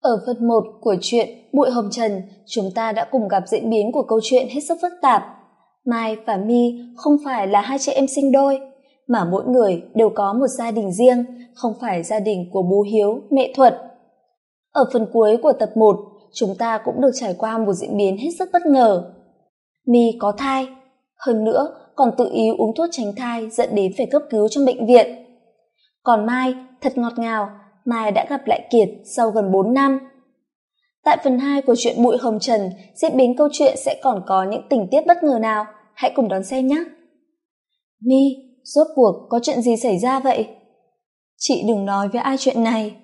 Ở phần một của chuyện Bụi Hồng Trần, chúng ta đã cùng gặp diễn biến của câu chuyện hết sức phức tạp. Mai và My không phải là hai chị em sinh đôi, mà mỗi người đều có một gia đình riêng, không phải gia đình của bố Hiếu, mẹ Thuận. Ở phần cuối của tập một, chúng ta cũng được trải qua một diễn biến hết sức bất ngờ. My có thai, hơn nữa còn tự ý uống thuốc tránh thai dẫn đến phải cấp cứu trong bệnh viện. Còn Mai, thật ngọt ngào, Mai đã gặp lại Kiệt sau gần bốn năm. Tại phần hai của chuyện Bụi Hồng Trần, diễn biến câu chuyện sẽ còn có những tình tiết bất ngờ nào? Hãy cùng đón xem nhé! mi rốt cuộc có chuyện gì xảy ra vậy? Chị đừng nói với ai chuyện này.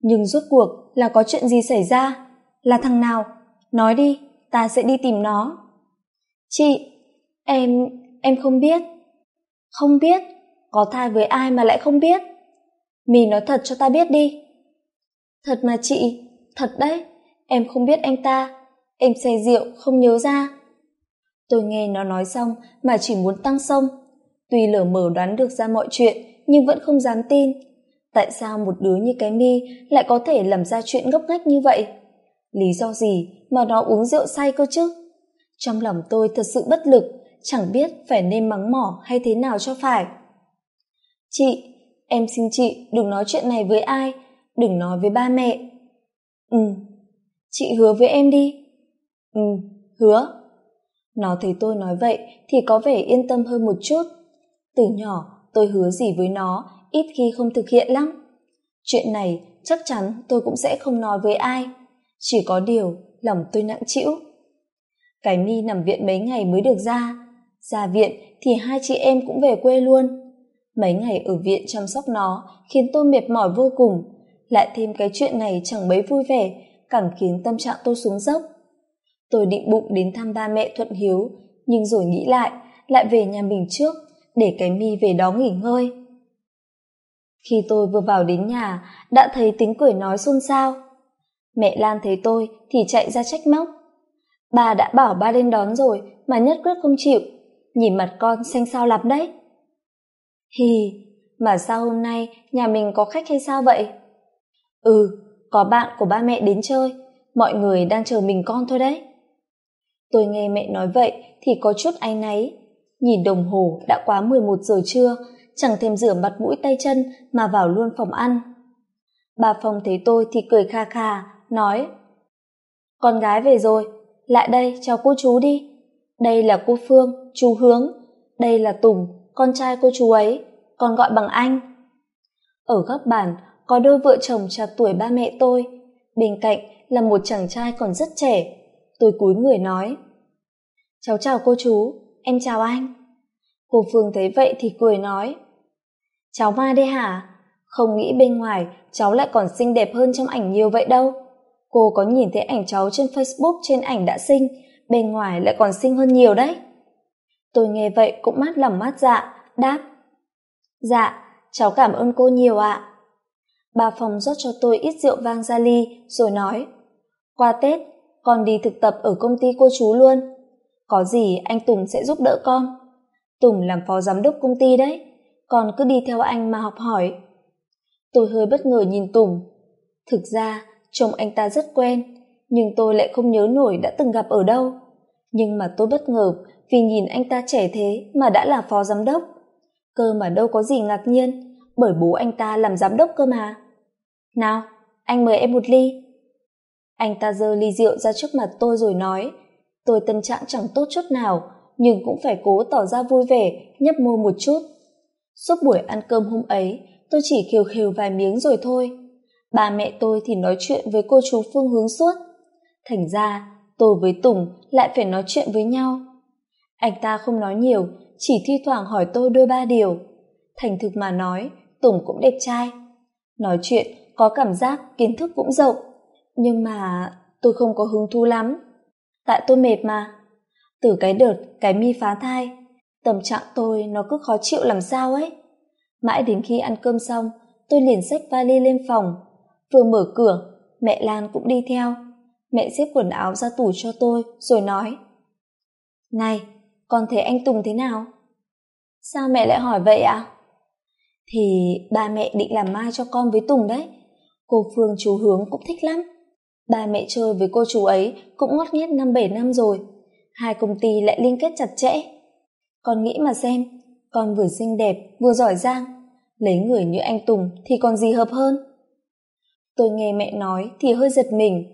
Nhưng rốt cuộc là có chuyện gì xảy ra? Là thằng nào? Nói đi, ta sẽ đi tìm nó. Chị, em, em không biết. Không biết? Có thai với ai mà lại không biết? Mì nói thật cho ta biết đi. Thật mà chị, thật đấy. Em không biết anh ta. Em say rượu, không nhớ ra. Tôi nghe nó nói xong mà chỉ muốn tăng sông. Tuy lờ mờ đoán được ra mọi chuyện, nhưng vẫn không dám tin. Tại sao một đứa như cái mi lại có thể làm ra chuyện ngốc nghếch như vậy? Lý do gì mà nó uống rượu say cơ chứ? Trong lòng tôi thật sự bất lực, chẳng biết phải nên mắng mỏ hay thế nào cho phải. Chị em xin chị đừng nói chuyện này với ai, đừng nói với ba mẹ. Ừ. Chị hứa với em đi. Ừ hứa. Nó thấy tôi nói vậy thì có vẻ yên tâm hơn một chút. Từ nhỏ, tôi hứa gì với nó, ít khi không thực hiện lắm. Chuyện này chắc chắn tôi cũng sẽ không nói với ai. Chỉ có điều lòng tôi nặng trĩu. Cái mi nằm viện mấy ngày mới được ra. Ra viện thì hai chị em cũng về quê luôn mấy ngày ở viện chăm sóc nó, khiến tôi mệt mỏi vô cùng. Lại thêm cái chuyện này chẳng mấy vui vẻ, càng khiến tâm trạng tôi xuống dốc. Tôi định bụng đến thăm ba mẹ thuận hiếu, nhưng rồi nghĩ lại lại về nhà mình trước, để cái mi về đó nghỉ ngơi. Khi tôi vừa vào đến nhà, đã thấy tiếng cười nói xôn xao. Mẹ lan thấy tôi thì chạy ra trách móc. Bà đã bảo ba lên đón rồi mà nhất quyết không chịu. Nhìn mặt con xanh xao lắm đấy hì, mà sao hôm nay nhà mình có khách hay sao vậy? Ừ có bạn của ba mẹ đến chơi. Mọi người đang chờ mình con thôi đấy. Tôi nghe mẹ nói vậy thì có chút áy náy. Nhìn đồng hồ, đã quá mười một giờ trưa, chẳng thèm rửa mặt mũi tay chân mà vào luôn phòng ăn. Bà phong thấy tôi thì cười kha kha, nói, con gái về rồi, lại đây, chào cô chú đi. Đây là cô phương, chú hướng. Đây là tùng con trai cô chú ấy còn gọi bằng anh. Ở góc bản có đôi vợ chồng trạc tuổi ba mẹ tôi, bên cạnh là một chàng trai còn rất trẻ. Tôi cúi người nói, cháu chào cô chú, em chào anh. Cô phương thấy vậy thì cười nói, cháu ma đây hả? Không nghĩ bên ngoài cháu lại còn xinh đẹp hơn trong ảnh nhiều vậy đâu. Cô có nhìn thấy ảnh cháu trên facebook trên ảnh đã xinh, bên ngoài lại còn xinh hơn nhiều đấy tôi nghe vậy cũng mát lòng mát dạ đáp. Dạ cháu cảm ơn cô nhiều ạ. Bà phòng rót cho tôi ít rượu vang ra ly, rồi nói. Qua tết, con đi thực tập ở công ty cô chú luôn. Có gì anh tùng sẽ giúp đỡ con. Tùng làm phó giám đốc công ty đấy, con cứ đi theo anh mà học hỏi. Tôi hơi bất ngờ nhìn tùng. Thực ra trông anh ta rất quen, nhưng tôi lại không nhớ nổi đã từng gặp ở đâu. Nhưng mà tôi bất ngờ vì nhìn anh ta trẻ thế mà đã là phó giám đốc. Cơ mà đâu có gì ngạc nhiên, bởi bố anh ta làm giám đốc cơ mà. Nào, anh mời em một ly. Anh ta giơ ly rượu ra trước mặt tôi rồi nói, tôi tâm trạng chẳng tốt chút nào, nhưng cũng phải cố tỏ ra vui vẻ, nhấp môi một chút. Suốt buổi ăn cơm hôm ấy, tôi chỉ khều khều vài miếng rồi thôi. Bà mẹ tôi thì nói chuyện với cô chú phương hướng suốt. Thành ra, tôi với tùng lại phải nói chuyện với nhau anh ta không nói nhiều, chỉ thi thoảng hỏi tôi đôi ba điều. Thành thực mà nói, tùng cũng đẹp trai. Nói chuyện, có cảm giác, kiến thức cũng rộng. Nhưng mà, tôi không có hứng thú lắm. Tại tôi mệt mà. Từ cái đợt, cái mi phá thai, tâm trạng tôi nó cứ khó chịu làm sao ấy. Mãi đến khi ăn cơm xong, tôi liền xách vali lên phòng. Vừa mở cửa, mẹ lan cũng đi theo. Mẹ xếp quần áo ra tủ cho tôi, rồi nói, này con thấy anh tùng thế nào? Sao mẹ lại hỏi vậy ạ? Thì ba mẹ định làm mai cho con với tùng đấy. Cô phương chú hướng cũng thích lắm. Ba mẹ chơi với cô chú ấy cũng ngót nghét năm bảy năm rồi. Hai công ty lại liên kết chặt chẽ. Con nghĩ mà xem, con vừa xinh đẹp, vừa giỏi giang. Lấy người như anh tùng thì còn gì hợp hơn? Tôi nghe mẹ nói thì hơi giật mình.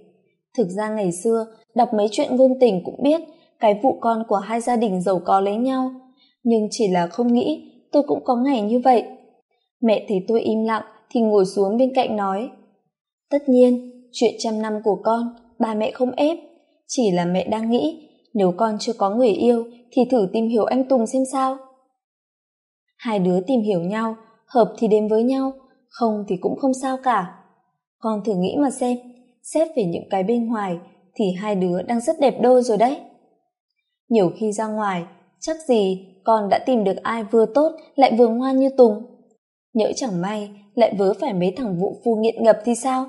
Thực ra ngày xưa, đọc mấy chuyện ngôn tình cũng biết cái vụ con của hai gia đình giàu có lấy nhau. Nhưng chỉ là không nghĩ, tôi cũng có ngày như vậy. Mẹ thấy tôi im lặng thì ngồi xuống bên cạnh nói, tất nhiên, chuyện trăm năm của con, ba mẹ không ép. Chỉ là mẹ đang nghĩ, nếu con chưa có người yêu thì thử tìm hiểu anh tùng xem sao. Hai đứa tìm hiểu nhau, hợp thì đến với nhau, không thì cũng không sao cả. Con thử nghĩ mà xem, xét về những cái bên ngoài thì hai đứa đang rất đẹp đôi rồi đấy nhiều khi ra ngoài, chắc gì con đã tìm được ai vừa tốt lại vừa ngoan như tùng. Nhỡ chẳng may lại vớ phải mấy thằng vụ phu nghiện ngập thì sao?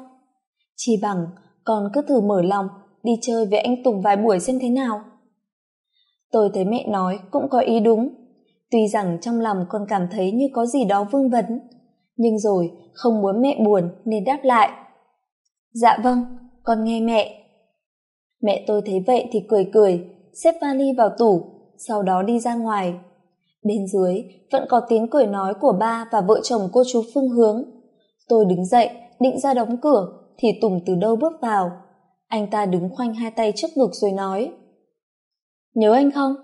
Chỉ bằng con cứ thử mở lòng đi chơi với anh tùng vài buổi xem thế nào. Tôi thấy mẹ nói cũng có ý đúng. Tuy rằng trong lòng con cảm thấy như có gì đó vương vấn, nhưng rồi không muốn mẹ buồn nên đáp lại. Dạ vâng con nghe mẹ. Mẹ tôi thấy vậy thì cười cười xếp vali vào tủ, sau đó đi ra ngoài. Bên dưới, vẫn có tiếng cười nói của ba và vợ chồng cô chú phương hướng. Tôi đứng dậy, định ra đóng cửa, thì tùng từ đâu bước vào? Anh ta đứng khoanh hai tay trước ngực rồi nói, nhớ anh không?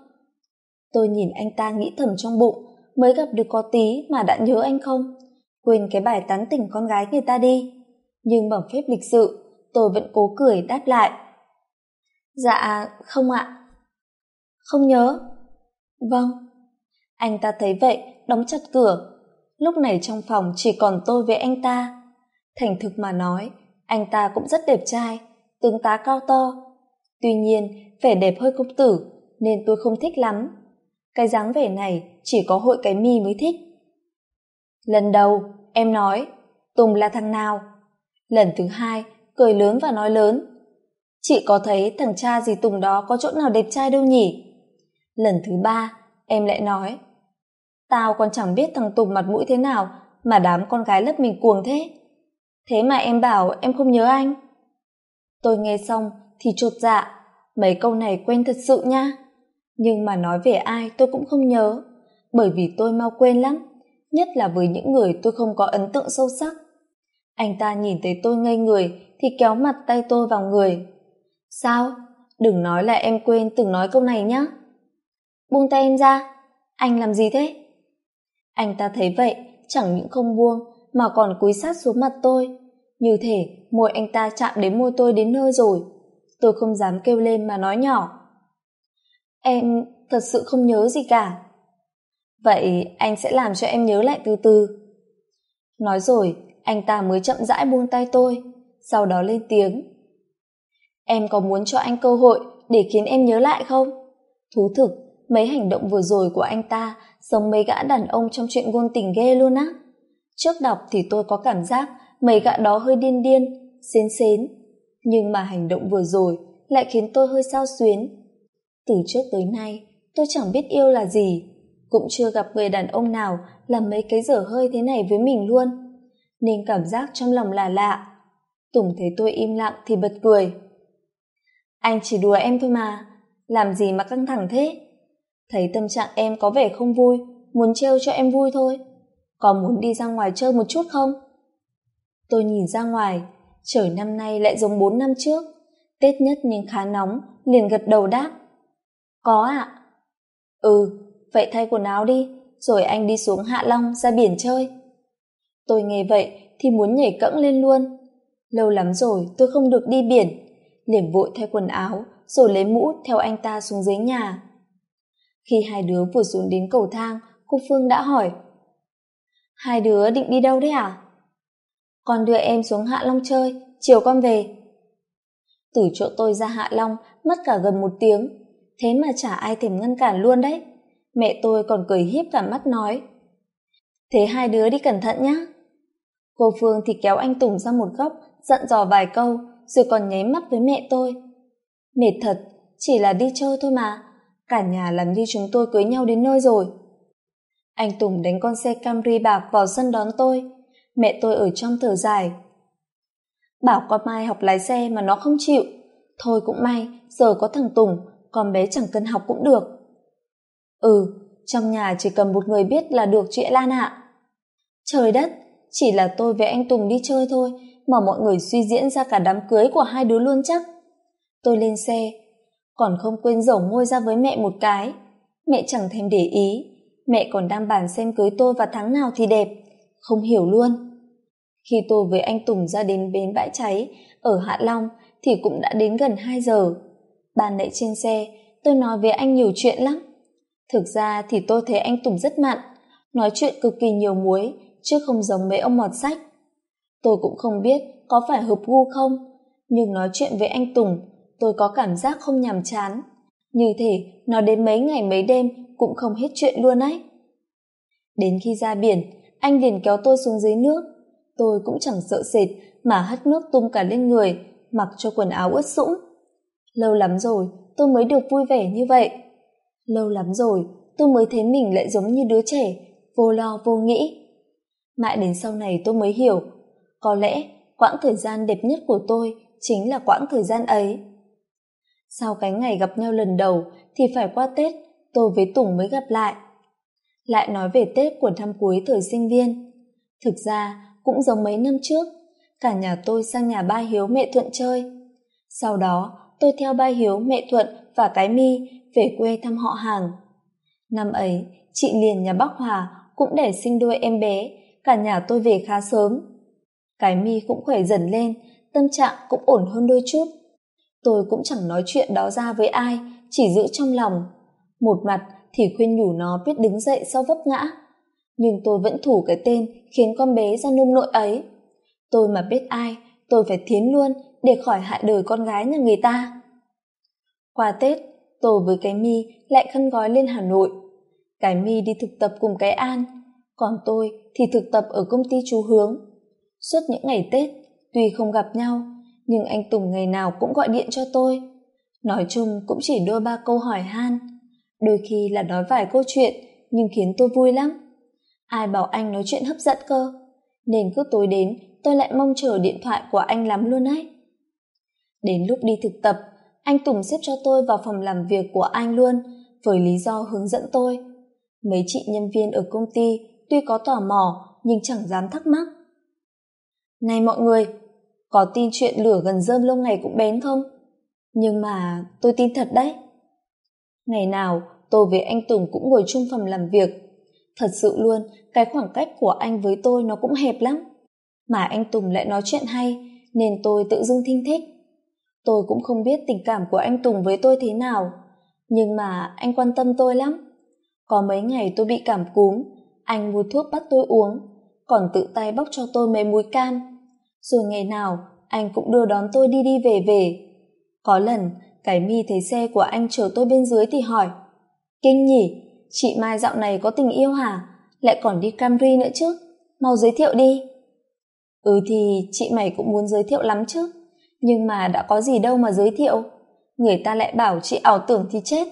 Tôi nhìn anh ta nghĩ thầm trong bụng, mới gặp được có tí mà đã nhớ anh không? Quên cái bài tán tỉnh con gái người ta đi. Nhưng bằng phép lịch sự, tôi vẫn cố cười đáp lại dạ không ạ không nhớ. Vâng. Anh ta thấy vậy, đóng chặt cửa. Lúc này trong phòng chỉ còn tôi với anh ta. Thành thực mà nói, anh ta cũng rất đẹp trai, tướng tá cao to. Tuy nhiên, vẻ đẹp hơi công tử, nên tôi không thích lắm. Cái dáng vẻ này chỉ có hội cái mi mới thích. Lần đầu, em nói, tùng là thằng nào? Lần thứ hai, cười lớn và nói lớn, chị có thấy thằng cha gì tùng đó có chỗ nào đẹp trai đâu nhỉ? Lần thứ ba, em lại nói, tao còn chẳng biết thằng tùng mặt mũi thế nào mà đám con gái lớp mình cuồng thế. Thế mà em bảo em không nhớ anh. Tôi nghe xong thì chột dạ mấy câu này quen thật sự nha. Nhưng mà nói về ai tôi cũng không nhớ, bởi vì tôi mau quên lắm, nhất là với những người tôi không có ấn tượng sâu sắc. Anh ta nhìn thấy tôi ngây người thì kéo mặt tay tôi vào người. Sao? Đừng nói là em quên từng nói câu này nhá buông tay em ra. Anh làm gì thế? Anh ta thấy vậy, chẳng những không buông, mà còn cúi sát xuống mặt tôi. Như thể môi anh ta chạm đến môi tôi đến nơi rồi. Tôi không dám kêu lên mà nói nhỏ. Em thật sự không nhớ gì cả. Vậy anh sẽ làm cho em nhớ lại từ từ. Nói rồi, anh ta mới chậm rãi buông tay tôi, sau đó lên tiếng. Em có muốn cho anh cơ hội để khiến em nhớ lại không? Thú thực mấy hành động vừa rồi của anh ta giống mấy gã đàn ông trong chuyện ngôn tình ghê luôn á. Trước đọc thì tôi có cảm giác mấy gã đó hơi điên điên, xến xến. Nhưng mà hành động vừa rồi lại khiến tôi hơi sao xuyến. Từ trước tới nay, tôi chẳng biết yêu là gì. Cũng chưa gặp người đàn ông nào làm mấy cái dở hơi thế này với mình luôn. Nên cảm giác trong lòng là lạ. Tùng thấy tôi im lặng thì bật cười. Anh chỉ đùa em thôi mà. Làm gì mà căng thẳng thế? Thấy tâm trạng em có vẻ không vui, muốn trêu cho em vui thôi. Có muốn đi ra ngoài chơi một chút không? Tôi nhìn ra ngoài, trời năm nay lại giống bốn năm trước. Tết nhất nhưng khá nóng, liền gật đầu đáp. Có ạ. Ừ vậy thay quần áo đi, rồi anh đi xuống hạ long ra biển chơi. Tôi nghe vậy thì muốn nhảy cẫng lên luôn. Lâu lắm rồi tôi không được đi biển, liền vội thay quần áo, rồi lấy mũ theo anh ta xuống dưới nhà khi hai đứa vừa xuống đến cầu thang, cô phương đã hỏi, hai đứa định đi đâu đấy à con đưa em xuống hạ long chơi, chiều con về. Từ chỗ tôi ra hạ long, mất cả gần một tiếng. Thế mà chả ai thèm ngăn cản luôn đấy. Mẹ tôi còn cười hiếp cả mắt nói, thế hai đứa đi cẩn thận nhá. Cô phương thì kéo anh tùng ra một góc, dặn dò vài câu, rồi còn nháy mắt với mẹ tôi. Mệt thật, chỉ là đi chơi thôi mà cả nhà làm như chúng tôi cưới nhau đến nơi rồi. Anh tùng đánh con xe camry bạc vào sân đón tôi. Mẹ tôi ở trong thở dài. Bảo con mai học lái xe mà nó không chịu. Thôi cũng may, giờ có thằng tùng, con bé chẳng cần học cũng được. Ừ trong nhà chỉ cần một người biết là được chị lan ạ. Trời đất, chỉ là tôi với anh tùng đi chơi thôi, mà mọi người suy diễn ra cả đám cưới của hai đứa luôn chắc. Tôi lên xe còn không quên dầu môi ra với mẹ một cái. Mẹ chẳng thèm để ý. Mẹ còn đang bàn xem cưới tôi vào tháng nào thì đẹp. Không hiểu luôn. Khi tôi với anh tùng ra đến bến bãi cháy ở hạ long thì cũng đã đến gần hai giờ. Bàn lại trên xe, tôi nói với anh nhiều chuyện lắm. Thực ra thì tôi thấy anh tùng rất mặn, nói chuyện cực kỳ nhiều muối, chứ không giống mấy ông mọt sách. Tôi cũng không biết có phải hợp gu không, nhưng nói chuyện với anh tùng tôi có cảm giác không nhàm chán. Như thể nó đến mấy ngày mấy đêm cũng không hết chuyện luôn ấy. Đến khi ra biển, anh liền kéo tôi xuống dưới nước. Tôi cũng chẳng sợ sệt mà hất nước tung cả lên người, mặc cho quần áo ướt sũng. Lâu lắm rồi, tôi mới được vui vẻ như vậy. Lâu lắm rồi, tôi mới thấy mình lại giống như đứa trẻ, vô lo, vô nghĩ. Mãi đến sau này tôi mới hiểu, có lẽ quãng thời gian đẹp nhất của tôi chính là quãng thời gian ấy sau cái ngày gặp nhau lần đầu thì phải qua tết, tôi với tùng mới gặp lại. Lại nói về tết của năm cuối thời sinh viên. Thực ra, cũng giống mấy năm trước, cả nhà tôi sang nhà ba hiếu mẹ thuận chơi. Sau đó, tôi theo ba hiếu, mẹ thuận và cái mi về quê thăm họ hàng. Năm ấy, chị liền nhà bắc hòa cũng đẻ sinh đôi em bé, cả nhà tôi về khá sớm. Cái mi cũng khỏe dần lên, tâm trạng cũng ổn hơn đôi chút tôi cũng chẳng nói chuyện đó ra với ai, chỉ giữ trong lòng. Một mặt thì khuyên nhủ nó biết đứng dậy sau vấp ngã. Nhưng tôi vẫn thủ cái tên khiến con bé ra nông nội ấy. Tôi mà biết ai, tôi phải thiến luôn để khỏi hại đời con gái nhà người ta. Qua tết, tôi với cái mi lại khăn gói lên hà nội. Cái mi đi thực tập cùng cái an, còn tôi thì thực tập ở công ty chú hướng. Suốt những ngày tết, tuy không gặp nhau nhưng anh tùng ngày nào cũng gọi điện cho tôi. Nói chung cũng chỉ đôi ba câu hỏi han. Đôi khi là nói vài câu chuyện, nhưng khiến tôi vui lắm. Ai bảo anh nói chuyện hấp dẫn cơ? Nên cứ tối đến, tôi lại mong chờ điện thoại của anh lắm luôn ấy. Đến lúc đi thực tập, anh tùng xếp cho tôi vào phòng làm việc của anh luôn, với lý do hướng dẫn tôi. Mấy chị nhân viên ở công ty tuy có tò mò, nhưng chẳng dám thắc mắc. Này mọi người có tin chuyện lửa gần rơm lâu ngày cũng bén không? Nhưng mà tôi tin thật đấy. Ngày nào, tôi với anh tùng cũng ngồi chung phòng làm việc. Thật sự luôn, cái khoảng cách của anh với tôi nó cũng hẹp lắm. Mà anh tùng lại nói chuyện hay, nên tôi tự dưng thinh thích. Tôi cũng không biết tình cảm của anh tùng với tôi thế nào, nhưng mà anh quan tâm tôi lắm. Có mấy ngày tôi bị cảm cúm, anh mua thuốc bắt tôi uống, còn tự tay bóc cho tôi mấy múi cam rồi ngày nào, anh cũng đưa đón tôi đi đi về về. Có lần, cái mi thấy xe của anh chở tôi bên dưới thì hỏi, kinh nhỉ, chị mai dạo này có tình yêu hả? Lại còn đi camry nữa chứ? Mau giới thiệu đi. Ừ thì chị mày cũng muốn giới thiệu lắm chứ, nhưng mà đã có gì đâu mà giới thiệu. Người ta lại bảo chị ảo tưởng thì chết.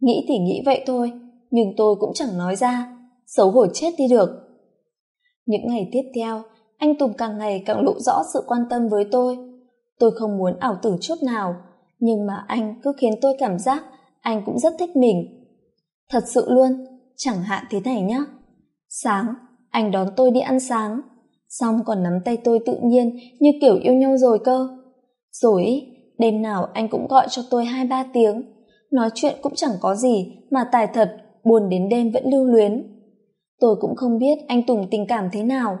Nghĩ thì nghĩ vậy thôi, nhưng tôi cũng chẳng nói ra, xấu hổ chết đi được. Những ngày tiếp theo anh tùng càng ngày càng lộ rõ sự quan tâm với tôi. Tôi không muốn ảo tưởng chút nào, nhưng mà anh cứ khiến tôi cảm giác anh cũng rất thích mình. Thật sự luôn, chẳng hạn thế này nhá. Sáng, anh đón tôi đi ăn sáng. Xong còn nắm tay tôi tự nhiên như kiểu yêu nhau rồi cơ. Rồi, đêm nào anh cũng gọi cho tôi hai ba tiếng. Nói chuyện cũng chẳng có gì mà tài thật, buồn đến đêm vẫn lưu luyến. Tôi cũng không biết anh tùng tình cảm thế nào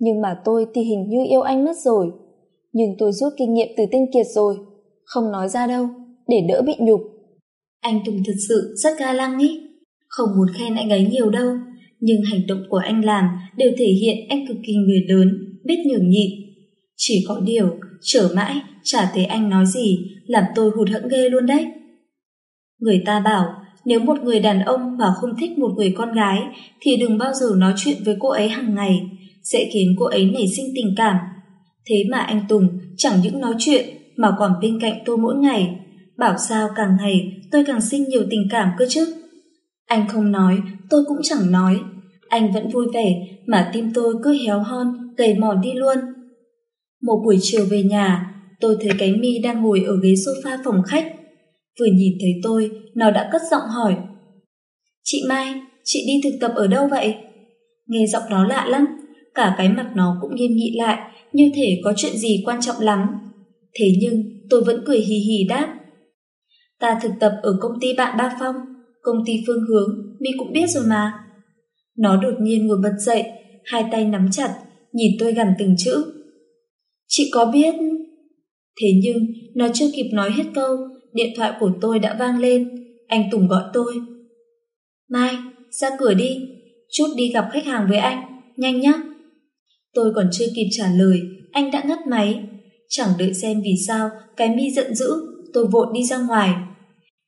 nhưng mà tôi thì hình như yêu anh mất rồi. Nhưng tôi rút kinh nghiệm từ tên kiệt rồi. Không nói ra đâu, để đỡ bị nhục. Anh tùng thật sự rất ga lăng ý. Không muốn khen anh ấy nhiều đâu, nhưng hành động của anh làm đều thể hiện anh cực kỳ người lớn, biết nhường nhịn. Chỉ có điều trở mãi, chả thấy anh nói gì, làm tôi hụt hẫng ghê luôn đấy. Người ta bảo, nếu một người đàn ông mà không thích một người con gái, thì đừng bao giờ nói chuyện với cô ấy hàng ngày sẽ khiến cô ấy nảy sinh tình cảm thế mà anh tùng chẳng những nói chuyện mà còn bên cạnh tôi mỗi ngày bảo sao càng ngày tôi càng sinh nhiều tình cảm cơ chứ anh không nói tôi cũng chẳng nói anh vẫn vui vẻ mà tim tôi cứ héo hon gầy mòn đi luôn Một buổi chiều về nhà, tôi thấy cái mi đang ngồi ở ghế sofa phòng khách. Vừa nhìn thấy tôi, nó đã cất giọng hỏi. Chị Mai, chị đi thực tập ở đâu vậy? Nghe giọng nó lạ lắm, cả cái mặt nó cũng nghiêm nghị lại, như thể có chuyện gì quan trọng lắm. Thế nhưng tôi vẫn cười hì hì đáp. Ta thực tập ở công ty bạn Ba Phong, công ty phương hướng, mi cũng biết rồi mà. Nó đột nhiên ngồi bật dậy, hai tay nắm chặt, nhìn tôi gằn từng chữ. Chị có biết... Thế nhưng, nó chưa kịp nói hết câu, điện thoại của tôi đã vang lên. Anh Tùng gọi tôi. Mai, ra cửa đi, chút đi gặp khách hàng với anh, nhanh nhé. Tôi còn chưa kịp trả lời, anh đã ngắt máy. Chẳng đợi xem vì sao cái mi giận dữ, tôi vội đi ra ngoài.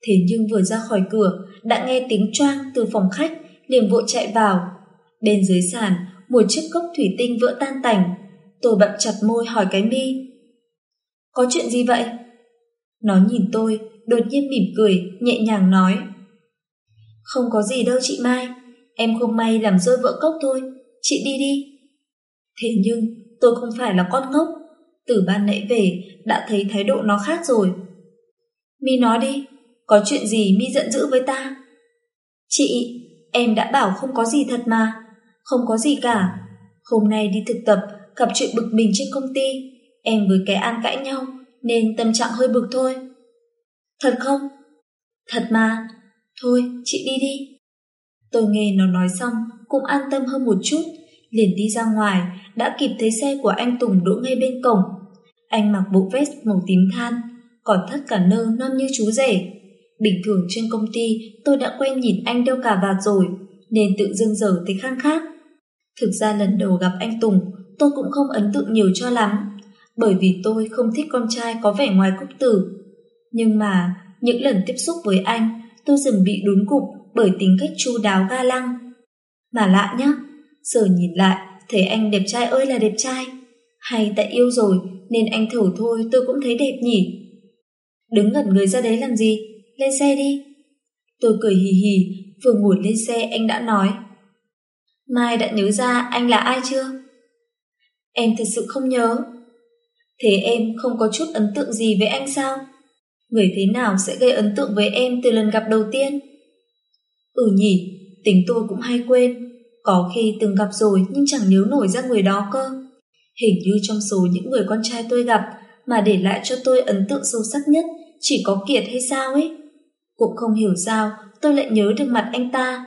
Thế nhưng vừa ra khỏi cửa, đã nghe tiếng choang từ phòng khách, liền vội chạy vào. Bên dưới sàn, một chiếc cốc thủy tinh vỡ tan tành. Tôi bậm chặt môi hỏi cái mi. Có chuyện gì vậy? Nó nhìn tôi, đột nhiên mỉm cười, nhẹ nhàng nói. Không có gì đâu chị Mai, em không may làm rơi vỡ cốc thôi, chị đi đi. Thế nhưng tôi không phải là con ngốc, từ ban nãy về đã thấy thái độ nó khác rồi. Mi nói đi, có chuyện gì Mi giận dữ với ta? Chị, em đã bảo không có gì thật mà, không có gì cả. Hôm nay đi thực tập, gặp chuyện bực mình trên công ty, em với cái An cãi nhau, nên tâm trạng hơi bực thôi. Thật không? Thật mà. Thôi, chị đi đi. Tôi nghe nó nói xong, cũng an tâm hơn một chút, liền đi ra ngoài, đã kịp thấy xe của anh Tùng đỗ ngay bên cổng. Anh mặc bộ vest màu tím than, còn thắt cả nơ non như chú rể. Bình thường trên công ty tôi đã quen nhìn anh đeo cà vạt rồi, nên tự dưng giờ thấy khang khác. Thực ra lần đầu gặp anh Tùng, tôi cũng không ấn tượng nhiều cho lắm, bởi vì tôi không thích con trai có vẻ ngoài cúc tử. Nhưng mà, những lần tiếp xúc với anh, tôi dần bị đốn cục bởi tính cách chu đáo ga lăng. Mà lạ nhá, giờ nhìn lại, thấy anh đẹp trai ơi là đẹp trai. Hay tại yêu rồi, nên anh thử thôi tôi cũng thấy đẹp nhỉ. Đứng ngẩn người ra đấy làm gì? Lên xe đi. Tôi cười hì hì, vừa ngồi lên xe anh đã nói. Mai đã nhớ ra anh là ai chưa? Em thật sự không nhớ. Thế em không có chút ấn tượng gì với anh sao? Người thế nào sẽ gây ấn tượng với em từ lần gặp đầu tiên? Ừ nhỉ, tính tôi cũng hay quên. Có khi từng gặp rồi nhưng chẳng nhớ nổi ra người đó cơ. Hình như trong số những người con trai tôi gặp mà để lại cho tôi ấn tượng sâu sắc nhất chỉ có Kiệt hay sao ấy. Cũng không hiểu sao tôi lại nhớ được mặt anh ta.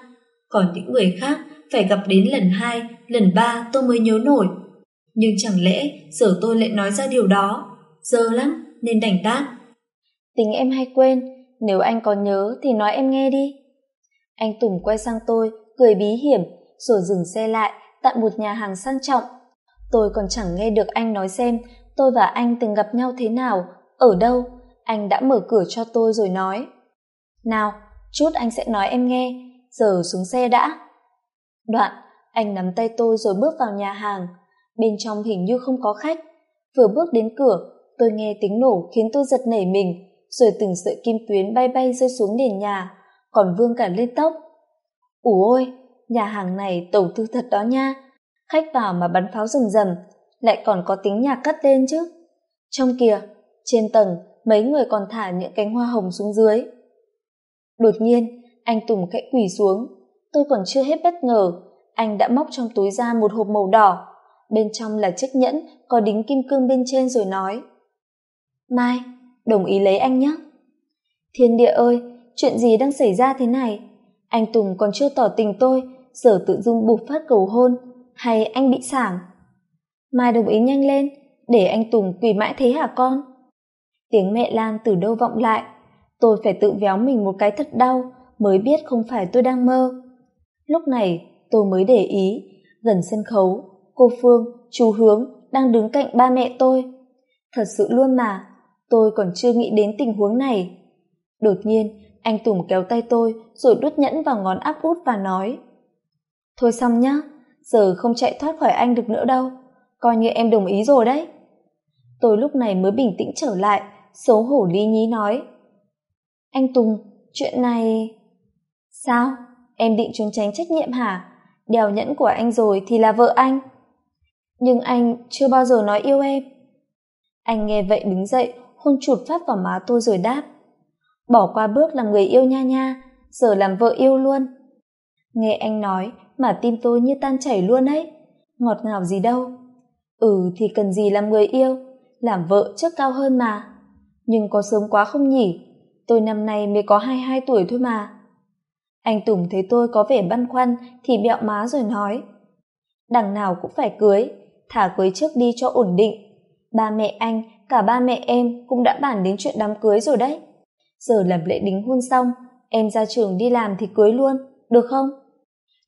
Còn những người khác phải gặp đến lần hai, lần ba tôi mới nhớ nổi. Nhưng chẳng lẽ giờ tôi lại nói ra điều đó? Giờ lắm nên đành đáp. Tính em hay quên, nếu anh có nhớ thì nói em nghe đi. Anh Tùng quay sang tôi, cười bí hiểm, rồi dừng xe lại tại một nhà hàng sang trọng. Tôi còn chẳng nghe được anh nói xem tôi và anh từng gặp nhau thế nào, ở đâu. Anh đã mở cửa cho tôi rồi nói. Nào, chút anh sẽ nói em nghe, giờ xuống xe đã. Đoạn, anh nắm tay tôi rồi bước vào nhà hàng. Bên trong hình như không có khách. Vừa bước đến cửa, tôi nghe tiếng nổ khiến tôi giật nảy mình, rồi từng sợi kim tuyến bay bay rơi xuống nền nhà, còn vương cả lên tóc. Ủ ôi, nhà hàng này tổn tư thật đó nha. Khách vào mà bắn pháo rừng rầm, lại còn có tiếng nhạc cất lên chứ. Trong kìa, trên tầng, mấy người còn thả những cánh hoa hồng xuống dưới. Đột nhiên, anh Tùng khẽ quỳ xuống. Tôi còn chưa hết bất ngờ, anh đã móc trong túi ra một hộp màu đỏ. Bên trong là chiếc nhẫn có đính kim cương bên trên rồi nói. Mai, đồng ý lấy anh nhé. Thiên địa ơi, chuyện gì đang xảy ra thế này? Anh Tùng còn chưa tỏ tình tôi, giờ tự dung bục phát cầu hôn, hay anh bị sảng? Mai đồng ý nhanh lên, để anh Tùng quỳ mãi thế hả con? Tiếng mẹ Lan từ đâu vọng lại, tôi phải tự véo mình một cái thật đau, mới biết không phải tôi đang mơ. Lúc này, tôi mới để ý, gần sân khấu, cô Phương, chú Hướng đang đứng cạnh ba mẹ tôi. Thật sự luôn mà, tôi còn chưa nghĩ đến tình huống này. Đột nhiên, anh Tùng kéo tay tôi rồi đút nhẫn vào ngón áp út và nói Thôi xong nhá, giờ không chạy thoát khỏi anh được nữa đâu, coi như em đồng ý rồi đấy. Tôi lúc này mới bình tĩnh trở lại, xấu hổ lý nhí nói Anh Tùng, chuyện này... Sao? Em định trốn tránh trách nhiệm hả? Đèo nhẫn của anh rồi thì là vợ anh. Nhưng anh chưa bao giờ nói yêu em. anh nghe vậy đứng dậy hôn chụt phát vào má tôi rồi đáp bỏ qua bước làm người yêu nha nha giờ làm vợ yêu luôn nghe anh nói mà tim tôi như tan chảy luôn ấy. Ngọt ngào gì đâu. Ừ thì cần gì làm người yêu, làm vợ trước cao hơn mà. Nhưng có sớm quá không nhỉ? Tôi năm nay mới có hai hai tuổi thôi mà. Anh tùng thấy tôi có vẻ băn khoăn thì bẹo má rồi nói. Đằng nào cũng phải cưới, thả cưới trước đi cho ổn định. Ba mẹ anh, cả ba mẹ em cũng đã bàn đến chuyện đám cưới rồi đấy. Giờ làm lễ đính hôn xong, em ra trường đi làm thì cưới luôn, được không?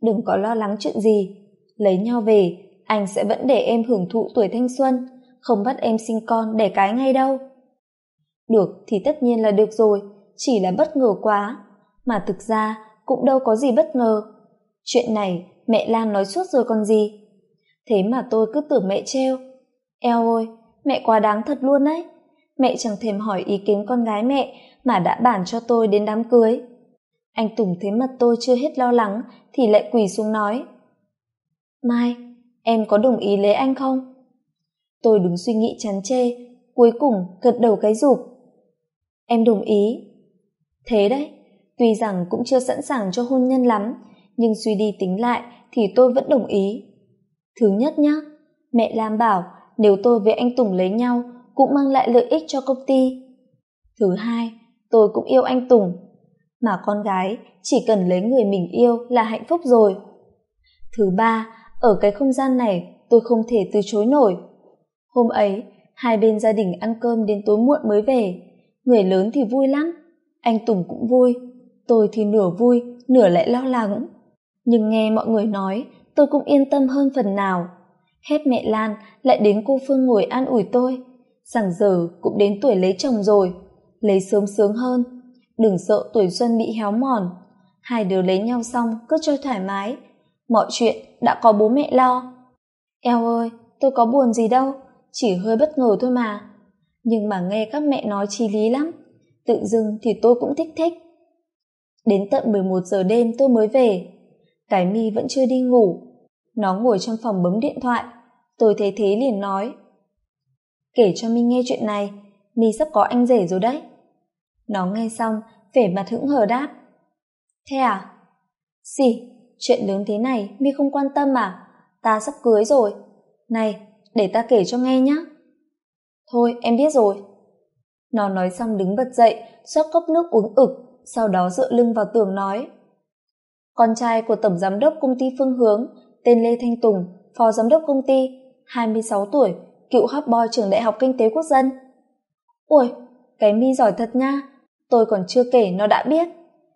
Đừng có lo lắng chuyện gì. Lấy nhau về, anh sẽ vẫn để em hưởng thụ tuổi thanh xuân, không bắt em sinh con để cái ngay đâu. Được thì tất nhiên là được rồi, chỉ là bất ngờ quá. Mà thực ra, cũng đâu có gì bất ngờ. Chuyện này mẹ lan nói suốt rồi còn gì. Thế mà tôi cứ tưởng mẹ treo eo ôi mẹ quá đáng thật luôn đấy. Mẹ chẳng thèm hỏi ý kiến con gái mẹ mà đã bản cho tôi đến đám cưới anh tùng thấy mặt tôi chưa hết lo lắng, thì lại quỳ xuống nói. Mai, em có đồng ý lấy anh không? Tôi đứng suy nghĩ chán chê, cuối cùng gật đầu cái rụp. Em đồng ý. Thế đấy, tuy rằng cũng chưa sẵn sàng cho hôn nhân lắm, nhưng suy đi tính lại thì tôi vẫn đồng ý. Thứ nhất nhá, mẹ lam bảo nếu tôi với anh tùng lấy nhau cũng mang lại lợi ích cho công ty. Thứ hai, tôi cũng yêu anh tùng mà con gái chỉ cần lấy người mình yêu là hạnh phúc rồi. Thứ ba, ở cái không gian này tôi không thể từ chối nổi. Hôm ấy, hai bên gia đình ăn cơm đến tối muộn mới về. Người lớn thì vui lắm, anh tùng cũng vui, tôi thì nửa vui, nửa lại lo lắng. Nhưng nghe mọi người nói, tôi cũng yên tâm hơn phần nào. Hết mẹ lan, lại đến cô phương ngồi an ủi tôi. Rằng giờ cũng đến tuổi lấy chồng rồi, lấy sớm sướng hơn đừng sợ tuổi xuân bị héo mòn. Hai đứa lấy nhau xong, cứ chơi thoải mái. Mọi chuyện đã có bố mẹ lo. Eo ơi, tôi có buồn gì đâu, chỉ hơi bất ngờ thôi mà. Nhưng mà nghe các mẹ nói chi lý lắm, tự dưng thì tôi cũng thích thích. Đến tận mười một giờ đêm tôi mới về. Cái mi vẫn chưa đi ngủ. Nó ngồi trong phòng bấm điện thoại. Tôi thấy thế liền nói. Kể cho mi nghe chuyện này, mi sắp có anh rể rồi đấy nó nghe xong, vẻ mặt hững hờ đáp. Thế à? Xì, chuyện lớn thế này mi không quan tâm à? Ta sắp cưới rồi. Này, để ta kể cho nghe nhé thôi, em biết rồi. Nó nói xong đứng bật dậy xót cốc nước uống ực, sau đó dựa lưng vào tường nói. Con trai của tổng giám đốc công ty phương hướng, tên lê thanh tùng, phó giám đốc công ty, hai mươi sáu tuổi, cựu hot boy trường đại học kinh tế quốc dân. Ui cái mi giỏi thật nha tôi còn chưa kể nó đã biết.